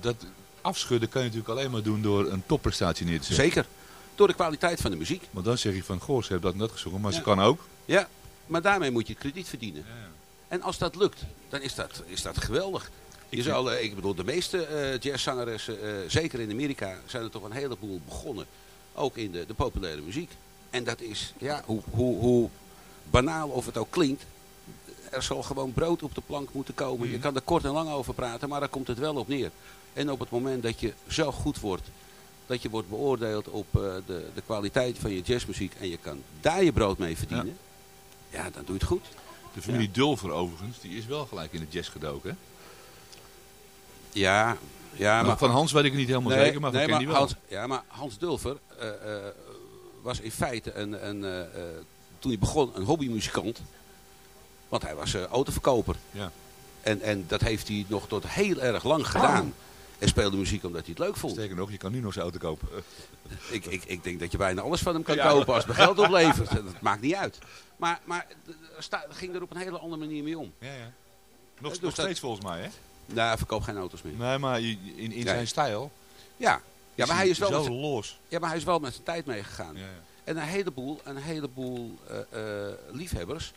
Speaker 6: Dat afschudden kan je natuurlijk alleen maar doen door een topprestatie neer te zetten.
Speaker 10: Zeker. Door de kwaliteit van de muziek.
Speaker 6: Want dan zeg je van, goh, ze heeft dat dat gezongen, maar
Speaker 10: Ja.
Speaker 6: ze kan ook.
Speaker 10: Ja, maar daarmee moet je krediet verdienen. En als dat lukt, dan is dat, is dat geweldig. Je zal, eh, ik bedoel, de meeste eh jazzzangeressen, eh, zeker in Amerika, zijn er toch een heleboel begonnen. Ook in de, de populaire muziek. En dat is, ja, hoe, hoe, hoe banaal of het ook klinkt, er zal gewoon brood op de plank moeten komen. Je kan er kort en lang over praten, maar daar komt het wel op neer. En op het moment dat je zo goed wordt, dat je wordt beoordeeld op eh, de, de kwaliteit van je jazzmuziek en je kan daar je brood mee verdienen, ja, dan doe je het goed.
Speaker 6: De familie Dulver overigens, die is wel gelijk in de jazz gedoken. hè?
Speaker 10: Ja, ja maar...
Speaker 6: van Hans weet ik niet helemaal zeker, maar van
Speaker 10: nee,
Speaker 6: Kenny wel.
Speaker 10: Hans, ja, maar Hans Dulver eh, eh, was in feite, een, een, eh, toen hij begon, een hobbymuzikant. Want hij was autoverkoper.
Speaker 6: Ja.
Speaker 10: En, en dat heeft hij nog tot heel erg lang gedaan. En speelde muziek omdat hij het leuk vond.
Speaker 6: Sterker nog, je kan nu nog zijn auto kopen. (laughs)
Speaker 10: Ik, ik, ik denk dat je bijna alles van hem kan
Speaker 6: Ja.
Speaker 10: kopen als het geld oplevert. (laughs) Dat maakt niet uit. Maar, maar sta- ging er op een hele andere manier mee om.
Speaker 6: Ja, ja. Nog,
Speaker 10: dus
Speaker 6: nog
Speaker 10: dat-
Speaker 6: steeds volgens mij, hè?
Speaker 10: Nou, hij verkoopt geen auto's meer.
Speaker 6: Nee, maar in, in
Speaker 10: Nee.
Speaker 6: zijn stijl.
Speaker 10: Ja, ja maar hij is wel
Speaker 6: zo
Speaker 10: met
Speaker 6: los.
Speaker 10: Ja, maar hij is wel met zijn tijd meegegaan.
Speaker 6: Ja, ja.
Speaker 10: En een heleboel, een heleboel eh, eh, liefhebbers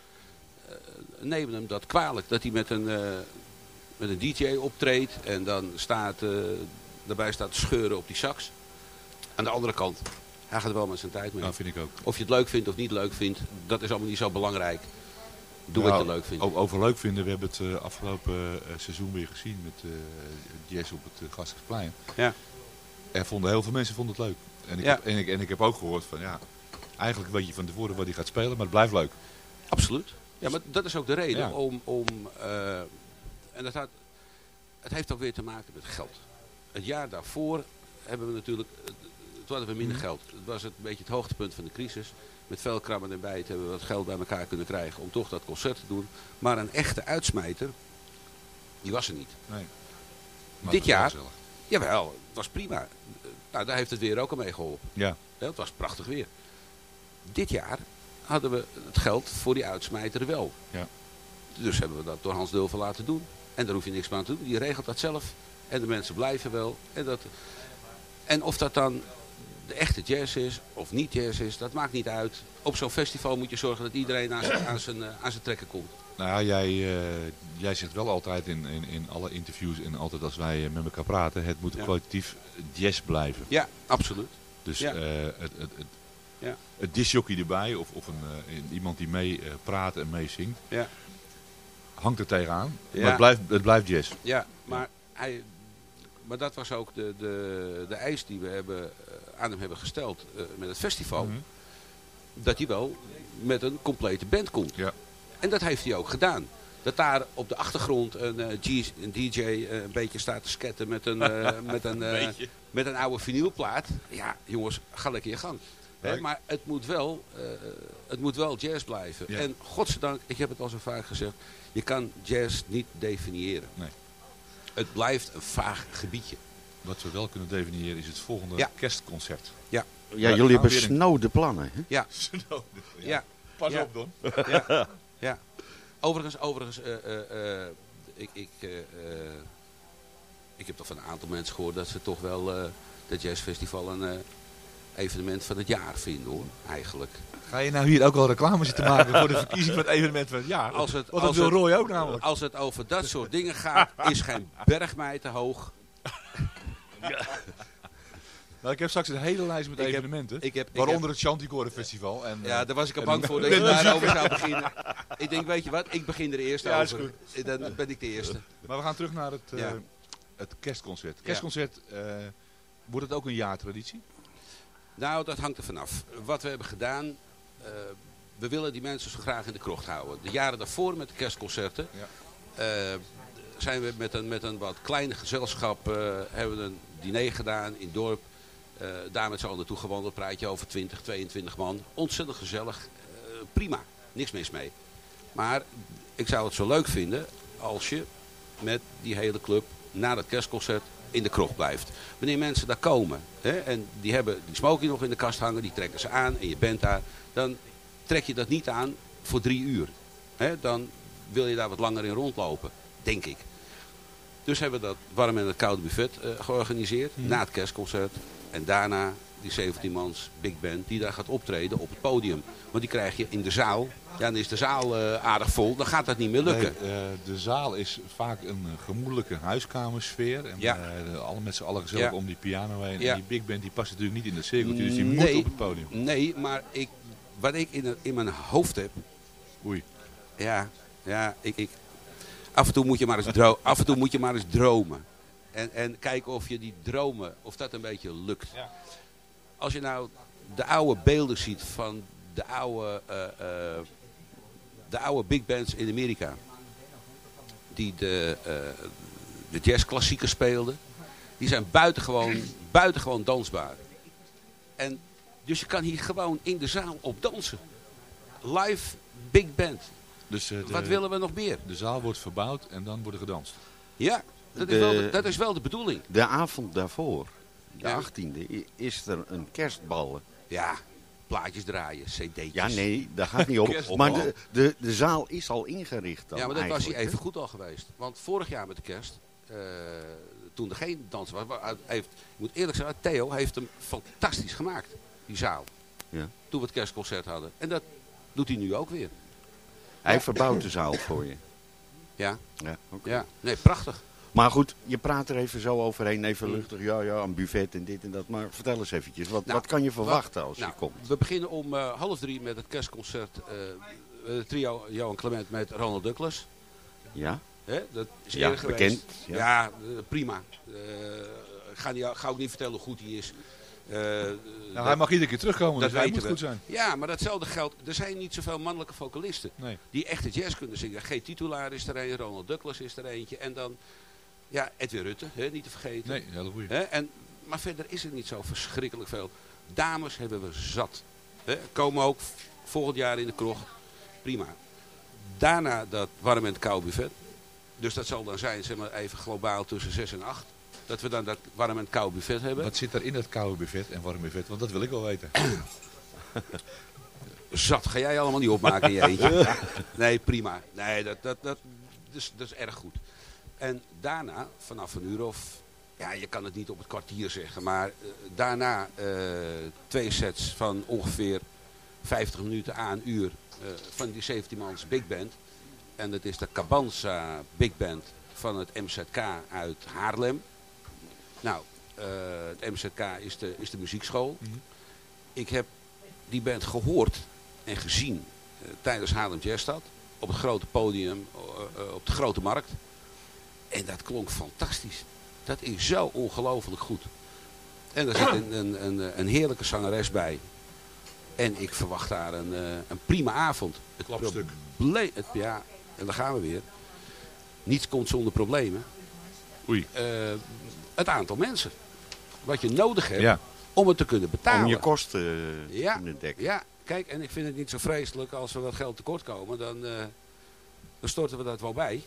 Speaker 10: eh, nemen hem dat kwalijk. Dat hij met een, met een DJ optreedt en dan staat, daarbij staat scheuren op die sax. Aan de andere kant, hij gaat wel met zijn tijd mee.
Speaker 6: Dat vind ik ook.
Speaker 10: Of je het leuk vindt of niet leuk vindt, dat is allemaal niet zo belangrijk. Doe
Speaker 6: Nou,
Speaker 10: leuk
Speaker 6: o- Over leuk vinden, we hebben het eh, afgelopen eh, seizoen weer gezien met eh jazz op het Gasthuisplein.
Speaker 10: Ja.
Speaker 6: Er vonden heel veel mensen vonden het leuk. En ik,
Speaker 10: Ja.
Speaker 6: heb, en, ik, en ik heb ook gehoord van ja, eigenlijk weet je van tevoren wat hij gaat spelen, maar het blijft leuk.
Speaker 10: Absoluut. Ja, maar dat is ook de reden
Speaker 6: Ja.
Speaker 10: om... om en dat had, het heeft ook weer te maken met geld. Het jaar daarvoor hebben we natuurlijk... Toen hadden we minder geld. Het was het een beetje het hoogtepunt van de crisis. Met veel krabben en bijten hebben we wat geld bij elkaar kunnen krijgen om toch dat concert te doen. Maar een echte uitsmijter, die was er niet.
Speaker 6: Nee. Maar
Speaker 10: Dit jaar,
Speaker 6: gezellig.
Speaker 10: jawel, het was prima. Nou, daar heeft het weer ook aan mee geholpen.
Speaker 6: Ja.
Speaker 10: Ja, het was prachtig weer. Dit jaar hadden we het geld voor die uitsmijter wel.
Speaker 6: Ja.
Speaker 10: Dus hebben we dat door Hans Dulver laten doen. En daar hoef je niks meer aan te doen. Die regelt dat zelf. En de mensen blijven wel. En, dat, en of dat dan de echte jazz is of niet jazz is, dat maakt niet uit. Op zo'n festival moet je zorgen dat iedereen aan zijn, aan zijn, eh, aan zijn trekken komt.
Speaker 6: Nou jij, eh, jij zegt wel altijd in, in, in alle interviews en altijd als wij eh, met elkaar praten, het moet
Speaker 10: Ja.
Speaker 6: kwalitatief jazz blijven.
Speaker 10: Ja, absoluut.
Speaker 6: Dus
Speaker 10: Ja.
Speaker 6: het, het, het,
Speaker 10: Ja.
Speaker 6: het disjockey erbij of, of een, iemand die mee praat en mee zingt,
Speaker 10: Ja.
Speaker 6: hangt er tegenaan. Maar het blijft, het blijft jazz.
Speaker 10: Ja, maar, hij, maar dat was ook de, de, de eis die we hebben, aan hem hebben gesteld eh, met het festival.
Speaker 6: Mhm.
Speaker 10: Dat hij wel met een complete band komt.
Speaker 6: Ja.
Speaker 10: En dat heeft hij ook gedaan. Dat daar op de achtergrond een, eh, een DJ eh, een beetje staat te sketten met een, (laughs) met een, met een oude vinylplaat. Ja, jongens, ga lekker je gang. Hè, maar het moet, wel, het moet wel jazz blijven.
Speaker 6: Ja.
Speaker 10: En godzijdank, ik heb het al zo vaak gezegd, je kan jazz niet definiëren.
Speaker 6: Nee.
Speaker 10: Het blijft een vaag gebiedje.
Speaker 6: Wat we wel kunnen definiëren is het volgende
Speaker 10: Ja.
Speaker 6: kerstconcert.
Speaker 10: Ja.
Speaker 7: Ja, jullie hebben snode plannen. Hè?
Speaker 10: Ja. (laughs)
Speaker 6: Snode,
Speaker 10: Ja.
Speaker 6: Pas
Speaker 10: Ja.
Speaker 6: op dan.
Speaker 10: Ja. ja. Overigens, overigens eh, eh, eh, ik, ik, eh, eh, ik heb toch van een aantal mensen gehoord dat ze toch wel eh het jazzfestival een eh, evenement van het jaar vinden hoor, eigenlijk.
Speaker 6: Ga je nou hier ook al reclame zitten maken voor de verkiezing van het evenement van het jaar?
Speaker 10: Als het,
Speaker 6: Want dat
Speaker 10: als
Speaker 6: wil
Speaker 10: het-
Speaker 6: Roy ook namelijk.
Speaker 10: Als het over dat soort dingen gaat, is geen berg mij te hoog. (laughs)
Speaker 6: Nou, ik heb straks een hele lijst met
Speaker 10: Ik heb-
Speaker 6: evenementen.
Speaker 10: ik heb- ik
Speaker 6: waaronder het Chanticore Festival. En,
Speaker 10: Ja,
Speaker 6: eh,
Speaker 10: daar was ik al bang voor dat je (laughs)
Speaker 6: Nee,
Speaker 10: daarover zou beginnen. Ik denk, weet je wat, ik begin er eerst
Speaker 6: Ja,
Speaker 10: over. Dan ben ik de eerste.
Speaker 6: Maar we gaan terug naar het, eh,
Speaker 10: Ja.
Speaker 6: het kerstconcert. Kerstconcert, eh, wordt het ook een jaartraditie?
Speaker 10: Nou, dat hangt er vanaf. Wat we hebben gedaan, eh, we willen die mensen zo graag in de krocht houden. De jaren daarvoor met de kerstconcerten eh, zijn we met een, met een wat klein gezelschap eh, hebben we een diner gedaan in dorp. Eh, daar met z'n allen naartoe gewandeld, praatje over 20, 22 man. Ontzettend gezellig, eh, prima, niks mis mee. Maar ik zou het zo leuk vinden als je met die hele club na dat kerstconcert in de krocht blijft. Wanneer mensen daar komen hè, en die hebben die smoking nog in de kast hangen, die trekken ze aan en je bent daar, dan trek je dat niet aan voor drie uur. Hè, dan wil je daar wat langer in rondlopen, denk ik. Dus hebben we dat warm en het koude buffet eh, georganiseerd na het kerstconcert. En daarna die 17 mans big band die daar gaat optreden op het podium. Want die krijg je in de zaal. Ja, dan is de zaal eh, aardig vol. Dan gaat dat niet meer lukken.
Speaker 6: Nee, eh, de zaal is vaak een gemoedelijke huiskamersfeer. En
Speaker 10: Ja.
Speaker 6: de- alle met z'n allen gezellig
Speaker 10: Ja.
Speaker 6: om die piano heen.
Speaker 10: Ja.
Speaker 6: En die big band die past natuurlijk niet in dat cirkeltje, dus die
Speaker 10: Nee.
Speaker 6: moet op het podium.
Speaker 10: Nee, maar ik, wat ik in, in mijn hoofd heb...
Speaker 6: Oei.
Speaker 10: Ja, ja ik, ik, af, en toe moet je maar eens dro- af en toe moet je maar eens dromen. En, en kijken of je die dromen, of dat een beetje lukt. Als je nou de oude beelden ziet van de oude, eh, eh, de oude big bands in Amerika. Die de, eh de jazzklassiekers speelden. Die zijn buitengewoon, buitengewoon dansbaar. En dus je kan hier gewoon in de zaal op dansen. Live big band.
Speaker 6: Dus, eh, de-
Speaker 10: Wat willen we nog meer?
Speaker 6: De zaal wordt verbouwd en dan wordt er gedanst.
Speaker 10: Ja, dat is, wel, de- dat is wel de bedoeling.
Speaker 7: De avond daarvoor, de
Speaker 10: Ja.
Speaker 7: 18e, i- is er een kerstbal.
Speaker 10: Ja, plaatjes draaien, cd'tjes.
Speaker 7: Ja, nee, dat gaat niet op. (laughs) Maar de, de, de zaal is al ingericht dan
Speaker 10: Ja, maar dat was hij even goed al geweest. Want vorig jaar met de kerst, eh, toen er geen dans was, wa- heeft, ik moet eerlijk zeggen, Theo heeft hem fantastisch gemaakt, die zaal.
Speaker 7: Ja.
Speaker 10: Toen we het kerstconcert hadden. En dat doet hij nu ook weer.
Speaker 7: Hij verbouwt de zaal voor je.
Speaker 10: Ja.
Speaker 7: Ja, oké.
Speaker 10: Ja, nee, prachtig.
Speaker 7: Maar goed, je praat er even zo overheen, even luchtig. Ja, ja, een buffet en dit en dat. Maar vertel eens eventjes, wat,
Speaker 10: Nou,
Speaker 7: wat kan je verwachten
Speaker 10: wat-
Speaker 7: als
Speaker 10: nou,
Speaker 7: je komt?
Speaker 10: We beginnen om eh, half drie met het kerstconcert. het trio Johan Clement met Ronald Douglas.
Speaker 7: Ja?
Speaker 10: Hè, dat is
Speaker 7: Ja,
Speaker 10: geweest.
Speaker 7: bekend, ja.
Speaker 10: Ja, prima. Ik ga, niet, ga ook niet vertellen hoe goed hij is. Eh,
Speaker 6: Nou,
Speaker 10: dat-
Speaker 6: hij mag iedere keer terugkomen,
Speaker 10: dat
Speaker 6: dus hij moet
Speaker 10: we.
Speaker 6: goed zijn.
Speaker 10: Ja, maar datzelfde geldt. Er zijn niet zoveel mannelijke vocalisten
Speaker 6: Nee.
Speaker 10: die echte jazz kunnen zingen. G. Titulaar is er een, Ronald Douglas is er eentje. En dan, ja, Edwin Rutte, hè, niet te vergeten.
Speaker 6: Nee, hele goeie.
Speaker 10: Hè, en, maar verder is er niet zo verschrikkelijk veel. Dames hebben we zat. Hè, komen ook volgend jaar in de kroeg. Prima. Daarna dat warm en koud buffet. Dus dat zal dan zijn, zeg maar even globaal tussen 6 en 8. Dat we dan dat warm en koud buffet hebben.
Speaker 6: Wat zit er in dat koude buffet en warm buffet? Want dat wil ik wel weten. (clears throat)
Speaker 10: Zat, ga jij allemaal niet opmaken (laughs) in je eentje. Nee, prima. Nee, dat, dat, dat, dus, dat is erg goed. En daarna, vanaf een uur of... Ja, je kan het niet op het kwartier zeggen. Maar eh, daarna eh, twee sets van ongeveer 50 minuten à een uur eh, van die 17 mans big band. En dat is de Cabanza Big Band van het MZK uit Haarlem. Nou, eh, het MZK is de, is de muziekschool. Ik heb die band gehoord en gezien eh, tijdens Haarlem Jazzstad. Op het grote podium, eh, op de grote markt. En dat klonk fantastisch. Dat is zo ongelooflijk goed. En er zit een, een, een, een heerlijke zangeres bij. En ik verwacht daar een, een prima avond. Het
Speaker 6: Klapstuk.
Speaker 10: het, ja, en daar gaan we weer. Niets komt zonder problemen.
Speaker 6: Oei.
Speaker 10: Het aantal mensen. Wat je nodig hebt
Speaker 6: Ja.
Speaker 10: om het te kunnen betalen.
Speaker 7: Om je kosten eh,
Speaker 10: Ja.
Speaker 7: te kunnen dekken.
Speaker 10: Ja, kijk, en ik vind het niet zo vreselijk als we wat geld tekort komen. Dan, eh, dan storten we dat wel bij.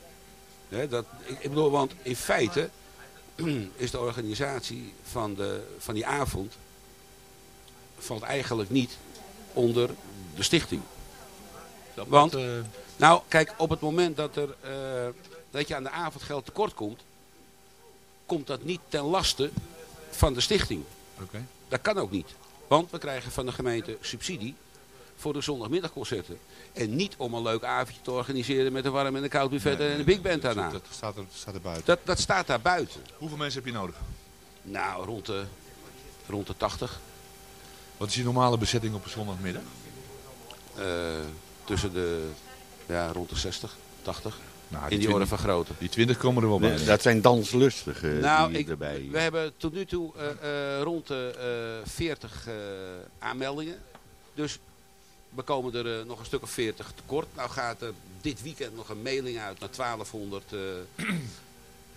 Speaker 10: Hè, dat, ik, ik bedoel, want in feite (clears throat) is de organisatie van, de, van die avond... valt eigenlijk niet onder de stichting. Want,
Speaker 6: eh,
Speaker 10: nou kijk, op het moment dat, er, eh, dat je aan de avond geld tekort komt... komt dat niet ten laste van de stichting.
Speaker 6: Oké.
Speaker 10: Dat kan ook niet. Want we krijgen van de gemeente subsidie voor de zondagmiddagconcerten. En niet om een leuk avondje te organiseren met een warm en een koud buffet
Speaker 6: Nee,
Speaker 10: en een big band daarna.
Speaker 6: Dat staat er, staat er buiten.
Speaker 10: Dat, dat staat daar buiten.
Speaker 6: Hoeveel mensen heb je nodig?
Speaker 10: Nou, rond de, rond de 80.
Speaker 6: Wat is je normale bezetting op een zondagmiddag?
Speaker 10: Eh, tussen de, ja, rond de 60, 80.
Speaker 6: Nou,
Speaker 10: in die orde van grootte.
Speaker 6: Die 20 komen er wel bij.
Speaker 7: Nee, dat zijn danslustige
Speaker 10: Nou,
Speaker 7: die
Speaker 10: ik,
Speaker 7: erbij...
Speaker 10: we hebben tot nu toe eh, eh, rond de eh 40 eh, aanmeldingen. Dus we komen er nog een stuk of 40 tekort. Nou gaat er dit weekend nog een mailing uit naar 1200 eh, (clears throat)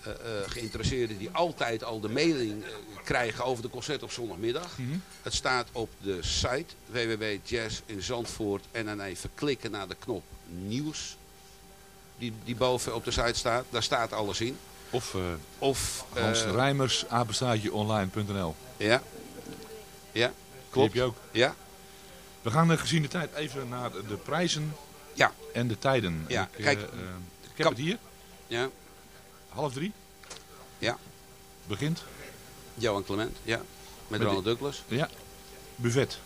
Speaker 10: eh, eh, geïnteresseerden die altijd al de mailing krijgen over de concert op zondagmiddag.
Speaker 6: Mhm.
Speaker 10: Het staat op de site www.jazz in Zandvoort en dan even klikken naar de knop nieuws. Die, die boven op de site staat. Daar staat alles in.
Speaker 6: Of, eh
Speaker 10: Of,
Speaker 6: Hans
Speaker 10: eh,
Speaker 6: Rijmers, apenstaartje online.nl.
Speaker 10: Ja. Ja,
Speaker 6: Die
Speaker 10: klopt.
Speaker 6: heb je ook.
Speaker 10: Ja.
Speaker 6: We gaan eh, gezien de tijd even naar de prijzen
Speaker 10: Ja.
Speaker 6: en de tijden.
Speaker 10: Ja,
Speaker 6: ik,
Speaker 10: kijk.
Speaker 6: ik heb het hier.
Speaker 10: Ja.
Speaker 6: Half drie.
Speaker 10: Ja.
Speaker 6: Begint.
Speaker 10: Johan Clement, ja. Met,
Speaker 6: Met
Speaker 10: Ronald
Speaker 6: die-
Speaker 10: Douglas.
Speaker 6: Ja. Buffet.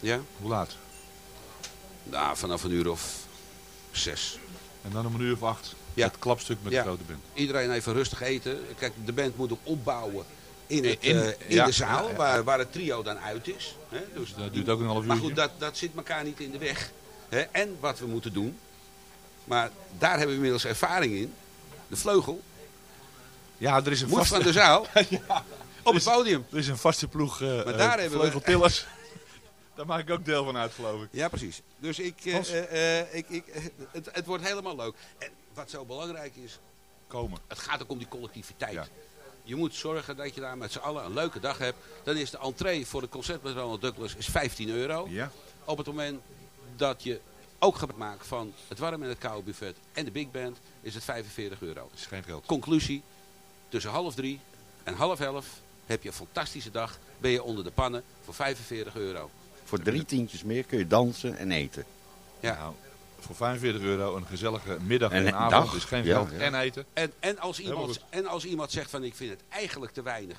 Speaker 10: Ja.
Speaker 6: Hoe laat?
Speaker 10: Nou, vanaf een uur of zes.
Speaker 6: En dan om een uur of acht.
Speaker 10: Ja.
Speaker 6: Het klapstuk met
Speaker 10: Ja.
Speaker 6: de grote band.
Speaker 10: Iedereen even rustig eten. Kijk, de band moet ook opbouwen in, het,
Speaker 6: In-
Speaker 10: eh, in
Speaker 6: ja,
Speaker 10: de zaal. Waar, waar het trio dan uit is. Dus
Speaker 6: Dat duurt ook een half
Speaker 10: maar
Speaker 6: uurtje.
Speaker 10: goed, dat, dat zit elkaar niet in de weg. En wat we moeten doen. Maar daar hebben we inmiddels ervaring in. De vleugel
Speaker 6: Ja, er is een
Speaker 10: moet
Speaker 6: vaste...
Speaker 10: van de zaal (laughs)
Speaker 6: ja.
Speaker 10: op het podium.
Speaker 6: Er is een vaste ploeg eh
Speaker 10: Maar daar
Speaker 6: eh, vleugeltillers. Daar maak ik ook deel van uit, geloof ik.
Speaker 10: Ja, precies. Dus ik, eh, eh, eh, ik, ik, het, het wordt helemaal leuk. En wat zo belangrijk is,
Speaker 6: Komen.
Speaker 10: het gaat ook om die collectiviteit.
Speaker 6: Ja.
Speaker 10: Je moet zorgen dat je daar met z'n allen een leuke dag hebt. Dan is de entree voor het concert met Ronald Douglas is 15 euro.
Speaker 6: Ja.
Speaker 10: Op het moment dat je ook gebruik maken van het warm en het koude buffet en de big band, is het 45 euro.
Speaker 6: Dat is geen geld.
Speaker 10: Conclusie, tussen half drie en half elf heb je een fantastische dag. Ben je onder de pannen voor 45 euro.
Speaker 7: Voor drie tientjes meer kun je dansen en eten.
Speaker 10: Ja.
Speaker 6: Nou, voor 45 euro een gezellige middag en,
Speaker 7: En
Speaker 6: avond
Speaker 7: dag,
Speaker 6: is geen geld.
Speaker 7: ja.
Speaker 6: En eten.
Speaker 10: En, en, als iemand, en als iemand zegt van ik vind het eigenlijk te weinig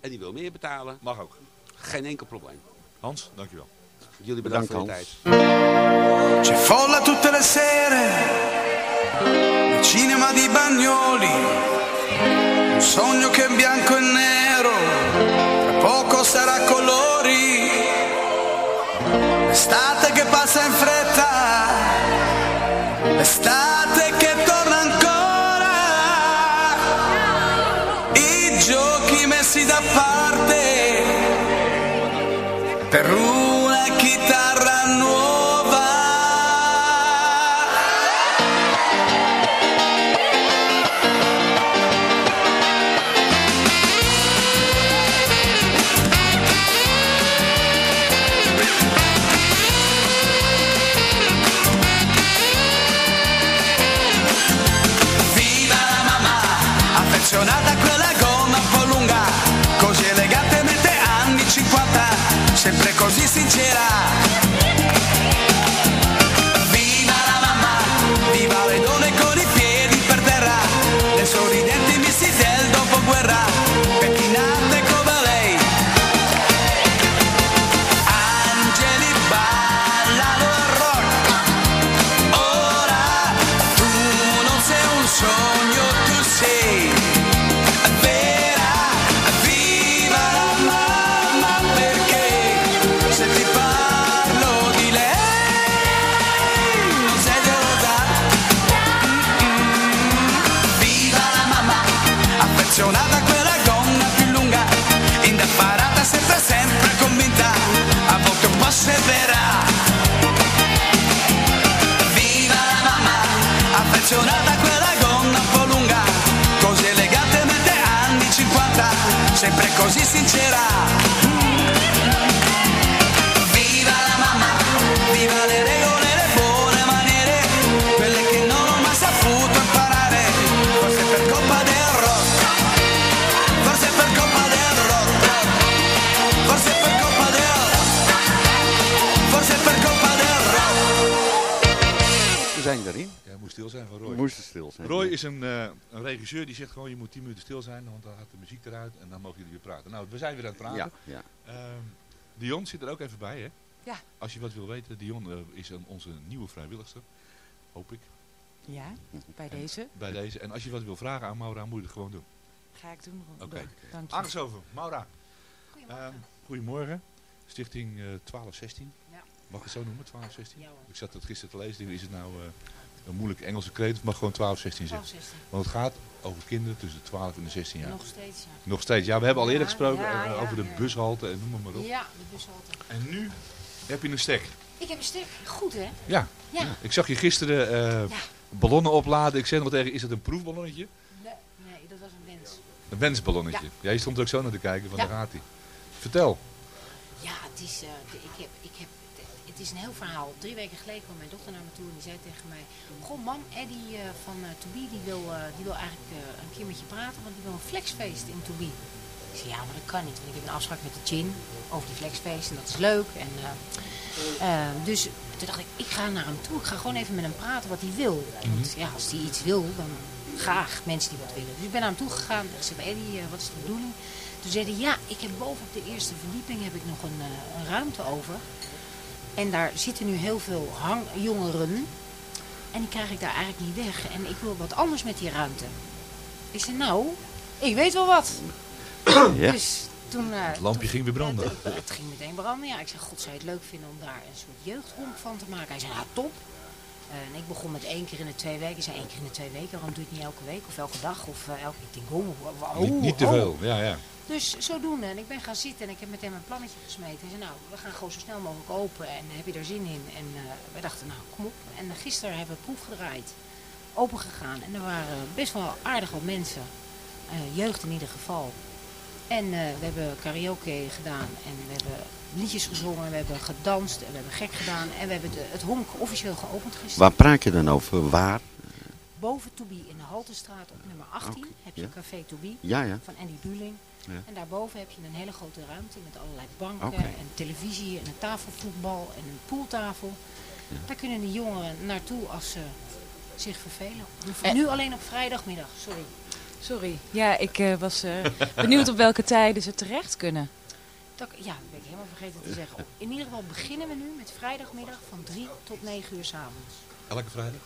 Speaker 10: en die wil meer betalen,
Speaker 6: Mag ook.
Speaker 10: geen enkel probleem.
Speaker 6: Hans, dankjewel.
Speaker 10: Jullie bedankt
Speaker 7: Bedankt,
Speaker 10: voor je
Speaker 7: Hans.
Speaker 10: tijd.
Speaker 11: C'è folla tutte le sere nel cinema di Bagnoli. Un sogno che è bianco e nero, tra poco sarà colori. L'estate che passa in fretta, l'estate che torna ancora. I giochi messi da parte per una
Speaker 6: gerar stil zijn van Roy.
Speaker 7: We moesten stil zijn.
Speaker 6: Roy is een, eh, een regisseur die zegt gewoon je moet 10 minuten stil zijn, want dan gaat de muziek eruit en dan mogen jullie weer praten. Nou, we zijn weer aan het praten.
Speaker 7: Ja, ja.
Speaker 6: Ehm, Dion zit er ook even bij, hè?
Speaker 12: Ja.
Speaker 6: Als je wat wil weten, Dion eh, is een, onze nieuwe vrijwilligster. Hoop ik.
Speaker 12: Ja, bij
Speaker 6: En-
Speaker 12: deze.
Speaker 6: Bij deze. En als je wat wil vragen aan Maura, moet je het gewoon doen.
Speaker 12: Ga ik doen.
Speaker 6: Oké.
Speaker 12: Dank je.
Speaker 6: Aangeschoven, Maura. Ehm, goedemorgen. Stichting eh 1216.
Speaker 12: Ja.
Speaker 6: Mag ik het zo noemen, 1216?
Speaker 12: Ja, hoor.
Speaker 6: ik zat het gisteren te lezen. Is het nou eh, een moeilijke Engelse kreet of mag gewoon 1216 zeggen?
Speaker 12: 12-16.
Speaker 6: Want het gaat over kinderen tussen de 12 en de 16 jaar.
Speaker 12: Nog steeds, ja.
Speaker 6: Nog steeds. Ja, we hebben al eerder
Speaker 12: Ja,
Speaker 6: gesproken
Speaker 12: ja,
Speaker 6: eh, over de bushalte en noem maar, maar op.
Speaker 12: Ja, de bushalte.
Speaker 6: En nu heb je een stek.
Speaker 12: Ik heb een stuk. Goed, hè?
Speaker 6: Ja.
Speaker 12: Ja.
Speaker 6: Ik zag je gisteren eh, ballonnen opladen. Ik zei nog tegen, is het een proefballonnetje?
Speaker 12: Nee, nee, dat was een wens.
Speaker 6: Een wensballonnetje. Je stond er ook zo naar te kijken, van daar gaat hij. Vertel.
Speaker 12: Ja, het is, eh, het is een heel verhaal. Drie weken geleden kwam mijn dochter naar me toe en die zei tegen mij... Goh, mam, Eddie eh, van eh To Be, die wil, eh, die wil eigenlijk een keer met je praten, want die wil een flexfeest in To Be. Ik zei, ja, maar dat kan niet, want ik heb een afspraak met de Chin over die flexfeest en dat is leuk. En, dus toen dacht ik, ik ga naar hem toe. Ik ga gewoon even met hem praten wat hij wil. Want ja, als hij iets wil, dan graag mensen die wat willen. Dus ik ben naar hem toe gegaan. Ik zei, Eddie, wat is de bedoeling? Toen zei hij, ja, ik heb boven op de eerste verdieping heb ik nog een, een ruimte over. En daar zitten nu heel veel hangjongeren. En die krijg ik daar eigenlijk niet weg. En ik wil wat anders met die ruimte. Ik zei, nou, ik weet wel wat. (coughs)
Speaker 6: Ja.
Speaker 12: Dus toen... eh,
Speaker 6: Het lampje ging weer branden.
Speaker 12: het, het ging meteen branden, ja. Ik zei, god, zou je het leuk vinden om daar een soort jeugdhonk van te maken? Hij zei, nou, top. Eh, en ik begon met één keer in de twee weken. Ik zei, één keer in de twee weken, waarom doe je het niet elke week? Of elke dag? Of eh, elke keer ding oh,
Speaker 6: niet, niet te veel. Ja, ja.
Speaker 12: Dus zodoende. En ik ben gaan zitten en ik heb meteen mijn plannetje gesmeten. Hij zei, nou, we gaan gewoon zo snel mogelijk open. En heb je er zin in? En eh wij dachten, nou, kom op. En gisteren hebben we proef gedraaid. Open gegaan. En er waren best wel aardig wat mensen. Eh, jeugd in ieder geval. En eh, we hebben karaoke gedaan en we hebben liedjes gezongen, we hebben gedanst en we hebben gek gedaan. En we hebben de, het honk officieel geopend gisteren.
Speaker 7: Waar praat je dan over? Waar?
Speaker 12: Boven Toebie in de Haltestraat op nummer 18 heb je
Speaker 7: ja.
Speaker 12: Café Toebie
Speaker 7: Ja, ja.
Speaker 12: van Andy Buling.
Speaker 7: Ja.
Speaker 12: En daarboven heb je een hele grote ruimte met allerlei banken en televisie en een tafelvoetbal en een pooltafel. Daar kunnen de jongeren naartoe als ze zich vervelen.
Speaker 13: En-
Speaker 12: Nu alleen op vrijdagmiddag, sorry.
Speaker 13: Sorry. Ja, ik eh, was eh, (laughs) benieuwd op welke tijden ze terecht kunnen.
Speaker 12: Dat, ja, dat ben ik helemaal vergeten te zeggen. In ieder geval beginnen we nu met vrijdagmiddag van 3 tot 9 uur s'avonds.
Speaker 6: Elke vrijdag?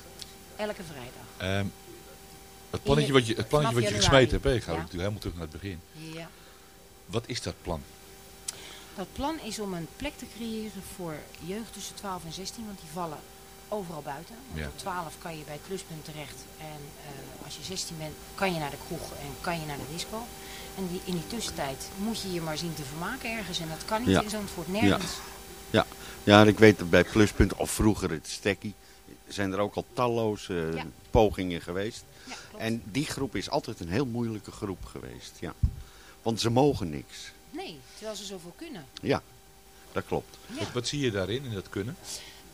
Speaker 12: Elke vrijdag.
Speaker 6: Ehm, het plannetje wat je, het plannetje wat je gesmeed hebt, ik ga
Speaker 12: Ja.
Speaker 6: natuurlijk helemaal terug naar het begin.
Speaker 12: Ja.
Speaker 6: Wat is dat plan?
Speaker 12: Dat plan is om een plek te creëren voor jeugd tussen 12 en 16, want die vallen overal buiten. Want
Speaker 6: Ja.
Speaker 12: tot 12 kan je bij het pluspunt terecht en eh, als je 16 bent kan je naar de kroeg en kan je naar de disco. En die, in die tussentijd moet je je maar zien te vermaken ergens en dat kan niet
Speaker 7: Ja.
Speaker 12: in Zandvoort nergens.
Speaker 7: Ja. ja, en ik weet dat bij Pluspunt, of vroeger het Stekkie, zijn er ook al talloze
Speaker 12: Ja.
Speaker 7: pogingen geweest. En die groep is altijd een heel moeilijke groep geweest. Ja. Want ze mogen niks.
Speaker 12: Nee, terwijl ze zoveel kunnen.
Speaker 7: Ja, dat klopt.
Speaker 12: Ja.
Speaker 6: Wat, wat zie je daarin, in dat kunnen?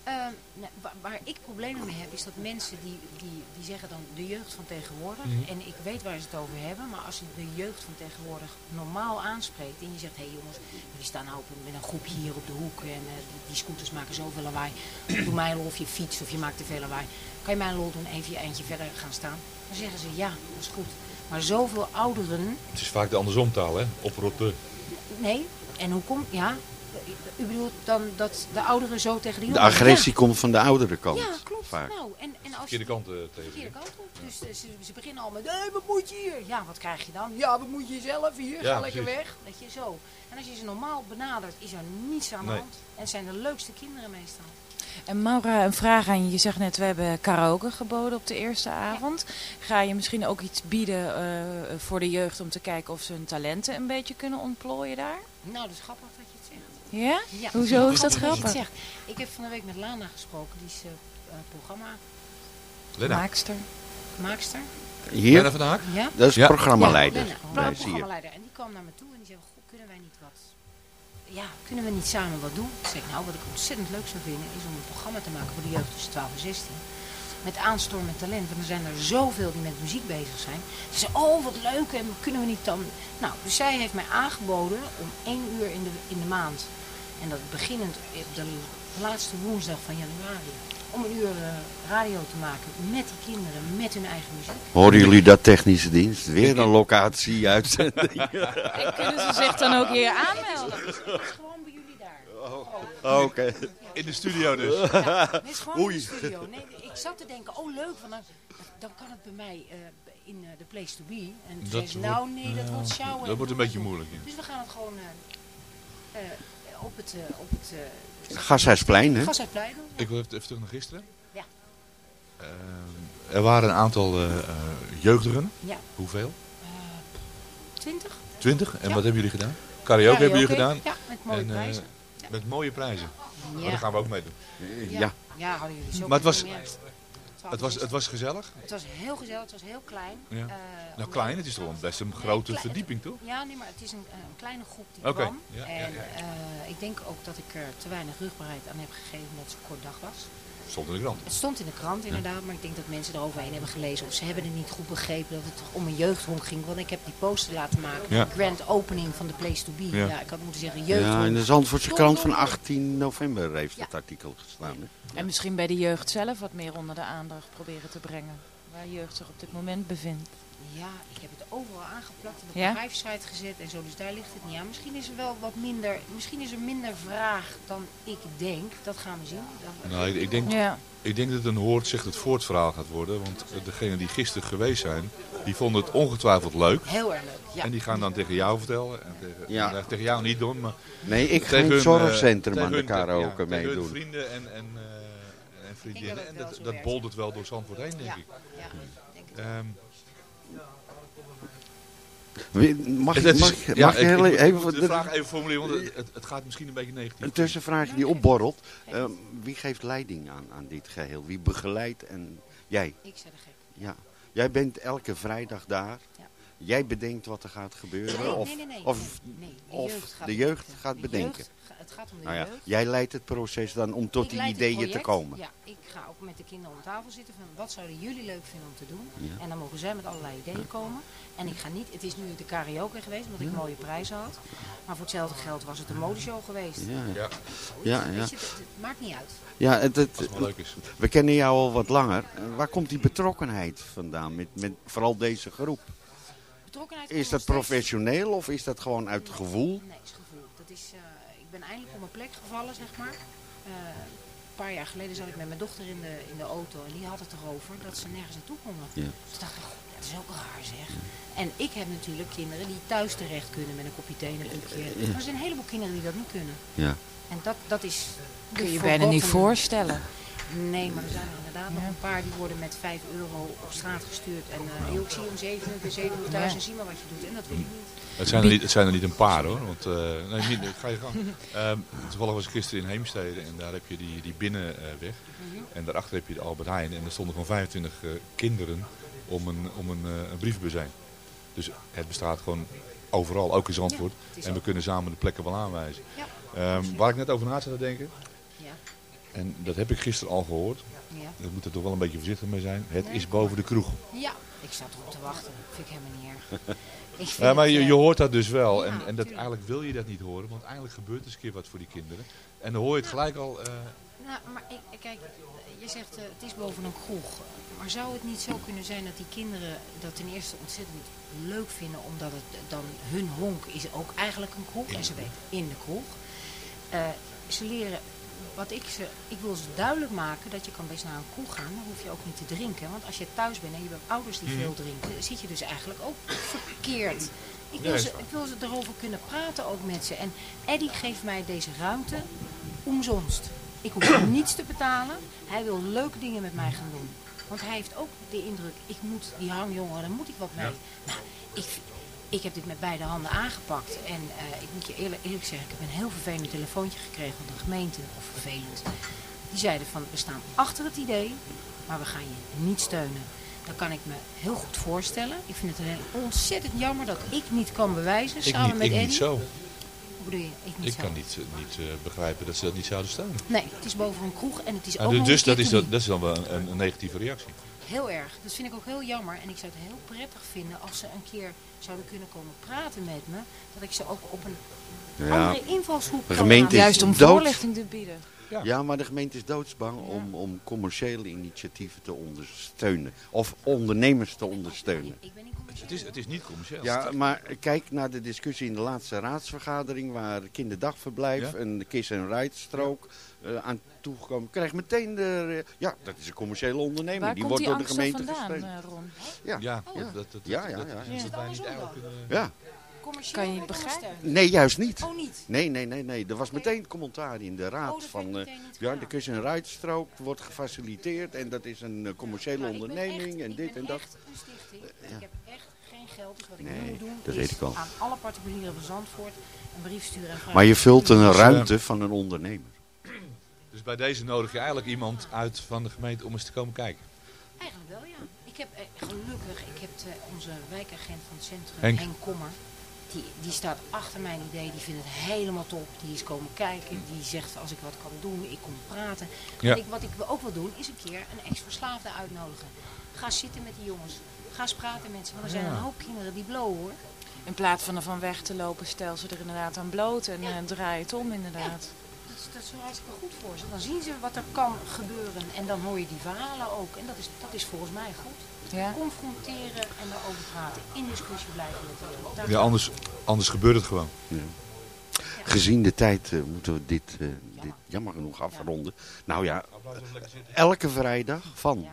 Speaker 12: Ehm, nou, waar, ik problemen mee heb, is dat mensen die, die, die zeggen dan de jeugd van tegenwoordig.
Speaker 6: Mhm.
Speaker 12: En ik weet waar ze het over hebben, maar als je de jeugd van tegenwoordig normaal aanspreekt en je zegt, hé hey jongens, jullie staan nou op met een groepje hier op de hoek en eh, die, die scooters maken zoveel lawaai. (clears throat) Doe mij een lol of je fiets of je maakt te veel lawaai. Kan je mij een lol doen, even je eindje verder gaan staan? Dan zeggen ze, ja, dat is goed. Maar zoveel ouderen,
Speaker 6: Het is vaak de andersomtaal, hè? Oprotten.
Speaker 12: nee. En hoe komt, ja, u bedoelt dan dat de ouderen zo tegen de
Speaker 7: De
Speaker 12: jongeren...
Speaker 7: agressie
Speaker 12: Ja.
Speaker 7: komt van de oudere kant.
Speaker 12: Ja, klopt.
Speaker 7: Vaak.
Speaker 12: Nou, en, en als
Speaker 6: Verkeerde kant eh, tegen.
Speaker 12: verkeerde kant op. Dus eh, ze, ze beginnen al met, hé, wat moet je hier? Ja, wat krijg je dan? Ja, wat moet je zelf hier?
Speaker 6: Ja,
Speaker 12: Ga lekker
Speaker 6: precies.
Speaker 12: weg. Weet je, zo. En als je ze normaal benadert, is er niets aan de
Speaker 13: Nee.
Speaker 12: hand. En het zijn de leukste kinderen meestal.
Speaker 13: En Maura, een vraag aan je. Je zegt net, we hebben karaoke geboden op de eerste avond. Ga je misschien ook iets bieden eh, voor de jeugd om te kijken of ze hun talenten een beetje kunnen ontplooien daar?
Speaker 12: Nou, dat is grappig dat je
Speaker 13: Ja? Hoezo is dat grappig?
Speaker 12: zegt. Ik heb van de week met Lana gesproken. Die is eh, eh, programma
Speaker 6: Lena.
Speaker 13: Maakster.
Speaker 12: maakster.
Speaker 7: Hier?
Speaker 6: Lena van Haak?
Speaker 12: Ja.
Speaker 7: Dat is
Speaker 6: Ja.
Speaker 7: programmaleider.
Speaker 12: Ja, Lena, programmaleider. En die kwam naar me toe en die zei, goh, kunnen wij niet wat... Ja, kunnen we niet samen wat doen? Ik zeg, nou, wat ik ontzettend leuk zou vinden, is om een programma te maken voor de jeugd tussen 12 en 16. Met aanstorm en talent. Want er zijn er zoveel die met muziek bezig zijn. Ze zei, oh, wat leuk. En kunnen we niet dan... Nou, dus zij heeft mij aangeboden om één uur in de, in de maand. En dat beginnend op de laatste woensdag van januari. Om een uur eh, radio te maken met die kinderen, met hun eigen muziek.
Speaker 7: Horen jullie dat technische dienst? Weer een locatie uitzending. (laughs)
Speaker 13: En kunnen ze zich dan ook hier aanmelden?
Speaker 12: Het is gewoon bij jullie daar.
Speaker 7: Oh, Oké.
Speaker 6: In de studio dus.
Speaker 12: Ja, het is gewoon in de studio. Nee, ik zat te denken, oh leuk, want dan, dan kan het bij mij eh, in eh, de place to be. En toen zei ze,
Speaker 6: wordt-
Speaker 12: nou nee, dat wordt sjouwen.
Speaker 6: Dat wordt een beetje moeilijk. ja.
Speaker 12: Dus we gaan het gewoon op het, eh, op het eh,
Speaker 7: Gashuisplein, hè?
Speaker 12: Gashuisplein doen.
Speaker 6: Ik wil even, even terug naar gisteren.
Speaker 12: Ja.
Speaker 6: Ehm, er waren een aantal eh, eh, jeugdigen.
Speaker 12: Ja.
Speaker 6: Hoeveel?
Speaker 12: Twintig?
Speaker 6: Twintig. En
Speaker 12: Ja.
Speaker 6: wat hebben jullie gedaan? Karaoke, hebben jullie gedaan?
Speaker 12: ja, met mooie
Speaker 6: En, eh,
Speaker 12: prijzen.
Speaker 6: Met mooie prijzen.
Speaker 12: Ja.
Speaker 6: Maar daar gaan we ook mee doen.
Speaker 12: Ja. Ja, hadden jullie zo
Speaker 6: Maar het was, het was, het was gezellig.
Speaker 12: Het was heel gezellig, het was heel klein.
Speaker 6: Ja.
Speaker 12: Eh,
Speaker 6: nou, klein, het is toch een best een grote
Speaker 12: klein-
Speaker 6: verdieping, toch?
Speaker 12: Ja, nee, maar het is een, een kleine groep die kwam.
Speaker 6: ja,
Speaker 12: en
Speaker 6: ja.
Speaker 12: eh, ik denk ook dat ik er te weinig rugbaarheid aan heb gegeven omdat het zo'n kort dag was.
Speaker 6: Stond in de krant.
Speaker 12: Het stond in de krant inderdaad, maar ik denk dat mensen eroverheen hebben gelezen. Of ze hebben het niet goed begrepen dat het om een jeugdhonk ging. Want ik heb die poster laten maken.
Speaker 7: Ja.
Speaker 12: De grand opening van de place to be.
Speaker 7: Ja.
Speaker 12: Ja. ik had moeten zeggen jeugdhonk.
Speaker 7: Ja, in de Zandvoortse krant van
Speaker 12: dom.
Speaker 7: 18 november heeft het artikel gestaan. hè?
Speaker 13: En misschien bij de jeugd zelf wat meer onder de aandacht proberen te brengen. Waar jeugd zich op dit moment bevindt.
Speaker 12: Ja, ik heb het overal aangeplakt en op
Speaker 13: Ja?
Speaker 12: de vijfsite gezet en zo, dus daar ligt het niet aan. Misschien is er wel wat minder, misschien is er minder vraag dan ik denk. Dat gaan we zien. Dat-
Speaker 6: Nou, ik, ik denk,
Speaker 13: Ja.
Speaker 6: ik denk dat het een hoort zegt het voort verhaal gaat worden. Want degenen die gisteren geweest zijn, die vonden het ongetwijfeld leuk.
Speaker 12: Heel erg leuk, ja.
Speaker 6: En die gaan dan tegen jou vertellen. En tegen,
Speaker 7: Ja.
Speaker 6: tegen jou niet doen, maar...
Speaker 7: Nee, ik ga in het
Speaker 6: eh,
Speaker 7: zorgcentrum aan de
Speaker 6: hun-
Speaker 7: karaoke
Speaker 6: ja, tegen hun
Speaker 7: meedoen.
Speaker 6: vrienden en, en, eh, en vriendinnen. En dat, dat boldert wel door Zandvoort heen, denk
Speaker 12: Ja,
Speaker 6: ik.
Speaker 12: ja, ik denk het
Speaker 6: Ehm,
Speaker 7: Mag ik, mag, ik-
Speaker 6: ja,
Speaker 7: mag ik
Speaker 6: ik-
Speaker 7: heel
Speaker 6: ik moet-
Speaker 7: even...
Speaker 6: ik moet de vraag even formuleren, want het, het gaat misschien een beetje negatief.
Speaker 7: Een tussenvraagje die opborrelt. Eh, wie geeft leiding aan, aan dit geheel? Wie begeleidt en jij?
Speaker 12: Ik zei de gek.
Speaker 7: Ja. Jij bent elke vrijdag daar. Jij bedenkt wat er gaat gebeuren?
Speaker 12: Nee,
Speaker 7: of
Speaker 12: nee, nee, nee.
Speaker 7: of,
Speaker 12: Nee, de
Speaker 7: of
Speaker 12: jeugd gaat
Speaker 7: de jeugd
Speaker 12: bedenken.
Speaker 7: gaat
Speaker 12: De
Speaker 7: bedenken?
Speaker 12: jeugd het gaat om de
Speaker 7: nou ja,
Speaker 12: jeugd.
Speaker 7: jij leidt het proces dan om tot
Speaker 12: Ik
Speaker 7: die ideeën te komen.
Speaker 12: Ja, ik ga ook met de kinderen om tafel zitten van wat zouden jullie leuk vinden om te doen.
Speaker 7: Ja.
Speaker 12: En dan mogen zij met allerlei ideeën komen. En ik ga niet, het is nu de karaoke geweest, omdat ik mooie prijzen had. Maar voor hetzelfde geld was het een modeshow geweest.
Speaker 7: Ja, ja.
Speaker 12: Zoiets,
Speaker 7: Ja,
Speaker 12: het, het maakt niet uit.
Speaker 7: Ja, het, het,
Speaker 6: Als het maar leuk is.
Speaker 7: we kennen jou al wat langer. Eh, Waar komt die betrokkenheid vandaan met, met vooral deze groep?
Speaker 12: Betrokkenheid
Speaker 7: Is dat professioneel of is dat gewoon uit gevoel?
Speaker 12: Nee, het is gevoel. Dat is, eh, ik ben eindelijk op mijn plek gevallen, zeg maar. Eh, een paar jaar geleden zat ik met mijn dochter in de, in de auto en die had het erover dat ze nergens naartoe konden.
Speaker 7: Ja.
Speaker 12: Dus dacht ik, "Goh, dat is ook raar zeg. En ik heb natuurlijk kinderen die thuis terecht kunnen met een kopje thee en een koekje.
Speaker 7: Ja.
Speaker 12: Maar er zijn een heleboel kinderen die dat niet kunnen.
Speaker 7: Ja.
Speaker 12: En dat, dat is...
Speaker 13: Kun je bijna niet voorstellen.
Speaker 12: Nee, maar er zijn er inderdaad nog een paar die worden met 5 euro op straat gestuurd. En eh joh, ik zie om 7 uur, 7 uur thuis
Speaker 13: Ja.
Speaker 12: en zie maar wat je doet. En dat wil ik niet.
Speaker 6: Het zijn, er niet, het zijn er niet een paar hoor. Want, eh, nee, niet, ga je gang. (laughs) Ehm, toevallig was ik gisteren in Heemstede en daar heb je die, die binnenweg.
Speaker 12: Mhm.
Speaker 6: En daarachter heb je de Albert Heijn. En er stonden gewoon 25 eh, kinderen om een, om een, eh, een brievenbus heen. Dus het bestaat gewoon overal, ook in Zandvoort.
Speaker 12: Ja,
Speaker 6: en we kunnen samen de plekken wel aanwijzen.
Speaker 12: Ja,
Speaker 6: Ehm, waar ik net over na zat te denken. En dat heb ik gisteren al gehoord.
Speaker 12: Ja.
Speaker 6: Daar moet er toch wel een beetje voorzichtig mee zijn. Het
Speaker 12: Nee,
Speaker 6: is boven de kroeg.
Speaker 12: Ja, ik sta erop te wachten. vind ik helemaal niet erg. (laughs)
Speaker 6: Ja, maar
Speaker 12: het,
Speaker 6: je,
Speaker 12: eh,
Speaker 6: je hoort dat dus wel.
Speaker 12: ja,
Speaker 6: en en dat, eigenlijk wil je dat niet horen, want eigenlijk gebeurt er eens een keer wat voor die kinderen. En dan hoor je het gelijk al. eh,
Speaker 12: Nou, maar ik, ik- kijk, je zegt eh, het is boven een kroeg. Maar zou het niet zo kunnen zijn dat die kinderen dat ten eerste ontzettend leuk vinden, omdat het dan hun honk is ook eigenlijk een kroeg en ze weten in de kroeg. Eh, ze leren, wat ik ze, ik wil ze duidelijk maken dat je kan best naar een kroeg gaan, dan hoef je ook niet te drinken. Want als je thuis bent en je hebt ouders die
Speaker 6: Mhm.
Speaker 12: veel drinken, zit je dus eigenlijk ook verkeerd. Ik
Speaker 6: Ja,
Speaker 12: wil, ze, ik wil ze erover kunnen praten ook met ze. En Eddie geeft mij deze ruimte omzonst. Ik hoef (coughs) niets te betalen. Hij wil leuke dingen met mij gaan doen. Want hij heeft ook de indruk, ik moet die hangjongen, daar moet ik wat mee. Nou, ik, ik heb dit met beide handen aangepakt. En eh, ik moet je eerlijk, eerlijk zeggen, ik heb een heel vervelend telefoontje gekregen van de gemeente. Of vervelend. Die zeiden van, we staan achter het idee, maar we gaan je niet steunen. Dat kan ik me heel goed voorstellen. Ik vind het heel ontzettend jammer dat ik niet kan bewijzen,
Speaker 6: ik
Speaker 12: samen
Speaker 6: niet,
Speaker 12: met
Speaker 6: ik
Speaker 12: Eddie.
Speaker 6: niet zo.
Speaker 12: Hoe bedoel je? Ik
Speaker 6: kan niet, eh, niet eh, begrijpen dat ze dat niet zouden steunen.
Speaker 12: Nee, het is boven een kroeg en het is
Speaker 6: Ah,
Speaker 12: ook
Speaker 6: dus dus dat is, dat, dat is dan wel een, een negatieve reactie.
Speaker 12: Heel erg. Dat vind ik ook heel jammer. En ik zou het heel prettig vinden als ze een keer zouden kunnen komen praten met me. Dat ik ze ook op een
Speaker 7: Ja.
Speaker 12: andere invalshoek
Speaker 7: De
Speaker 12: kan
Speaker 7: gemeente
Speaker 13: Juist om
Speaker 7: dood.
Speaker 13: voorlichting te bieden.
Speaker 7: Ja. maar de gemeente is doodsbang om, om commerciële initiatieven te ondersteunen. Of ondernemers te ondersteunen.
Speaker 6: Het is, het is niet commercieel.
Speaker 7: Ja, maar kijk naar de discussie in de laatste raadsvergadering... waar kinderdagverblijf
Speaker 6: Ja.
Speaker 7: en de kiss and ride strook aan toegekomen. Krijg meteen de... Ja, dat is een commerciële onderneming.
Speaker 13: Waar
Speaker 7: die
Speaker 13: komt
Speaker 7: wordt
Speaker 13: die
Speaker 7: door de gemeente
Speaker 13: vandaan,
Speaker 7: gesteund.
Speaker 13: eh, Ron?
Speaker 7: Ja,
Speaker 6: Ja,
Speaker 7: ja.
Speaker 6: dat, dat, dat,
Speaker 7: Ja, ja, ja,
Speaker 6: dat
Speaker 7: ja.
Speaker 6: is dat wij niet eigenlijk kunnen...
Speaker 7: Ja.
Speaker 12: Commercieel
Speaker 13: Kan je niet
Speaker 12: wordt
Speaker 13: begrijpen?
Speaker 7: Nee, juist niet.
Speaker 12: Oh, niet?
Speaker 7: Nee, nee, nee, nee. Er was meteen commentaar in de raad
Speaker 12: Oh,
Speaker 7: van... eh,
Speaker 12: niet
Speaker 7: ja, de kus- en rijdstrook wordt gefaciliteerd en dat is een eh, commerciële
Speaker 12: ik
Speaker 7: onderneming
Speaker 12: echt-
Speaker 7: en
Speaker 12: ik
Speaker 7: dit en dat.
Speaker 12: echt een stichting.
Speaker 7: ja.
Speaker 12: Ik heb echt geen geld. Dus wat ik
Speaker 7: Nee,
Speaker 12: nu moet doen
Speaker 7: dat
Speaker 12: is
Speaker 7: ik
Speaker 12: aan alle particulieren van Zandvoort een brief sturen. En
Speaker 7: Maar je vult een ruimte
Speaker 6: eh,
Speaker 7: van een ondernemer.
Speaker 6: Bij deze nodig je eigenlijk iemand uit van de gemeente om eens te komen kijken.
Speaker 12: Eigenlijk wel, ja. Ik heb eh, gelukkig, ik heb eh, onze wijkagent van het centrum,
Speaker 6: Henk.
Speaker 12: Henk, Kommer. Die, die staat achter mijn idee, die vindt het helemaal top. Die is komen kijken, die zegt als ik wat kan doen, ik kom praten.
Speaker 6: Ja.
Speaker 12: Wat, ik, wat ik ook wil doen, is een keer een ex-verslaafde uitnodigen. Ga zitten met die jongens. Ga eens praten met ze, want er zijn
Speaker 13: Ja.
Speaker 12: een hoop kinderen die blowen hoor.
Speaker 13: In plaats van er van weg te lopen, stel ze er inderdaad aan bloot en eh, draai het om inderdaad.
Speaker 12: Dat is, dat is wel hartstikke goed voor ze. Dan zien ze wat er kan gebeuren en dan hoor je die verhalen ook. En dat is, dat is volgens mij goed.
Speaker 13: Ja.
Speaker 12: Confronteren en daarover praten. In discussie blijven. Daar
Speaker 6: Ja, anders, anders gebeurt het gewoon.
Speaker 7: Gezien de tijd eh, moeten we dit, eh, dit jammer genoeg afronden. Nou ja, elke vrijdag van...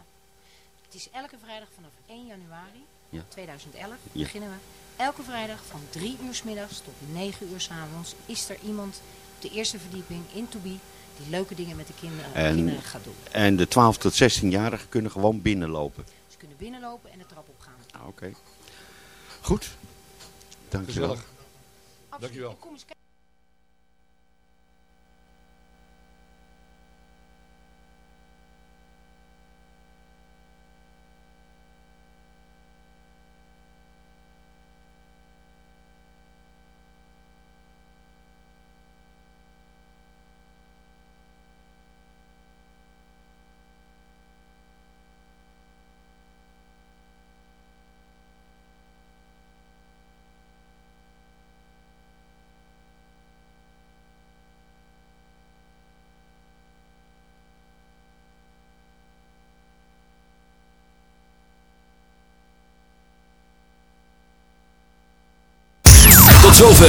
Speaker 12: Het is elke vrijdag vanaf 1 januari
Speaker 7: Ja.
Speaker 12: 2011
Speaker 7: Ja.
Speaker 12: beginnen we. Elke vrijdag van 3 uur 's middags tot 9 uur 's avonds is er iemand de eerste verdieping in To Be die leuke dingen met de kinderen,
Speaker 7: En,
Speaker 12: kinderen gaat doen.
Speaker 7: en de 12 tot 16-jarigen kunnen gewoon binnenlopen.
Speaker 12: Ze kunnen binnenlopen en de trap opgaan.
Speaker 7: Ah, Oké. Goed. Dankjewel.
Speaker 6: Gezellig.
Speaker 12: En kom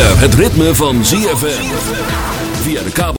Speaker 1: het ritme van ZFM. Via de kabel.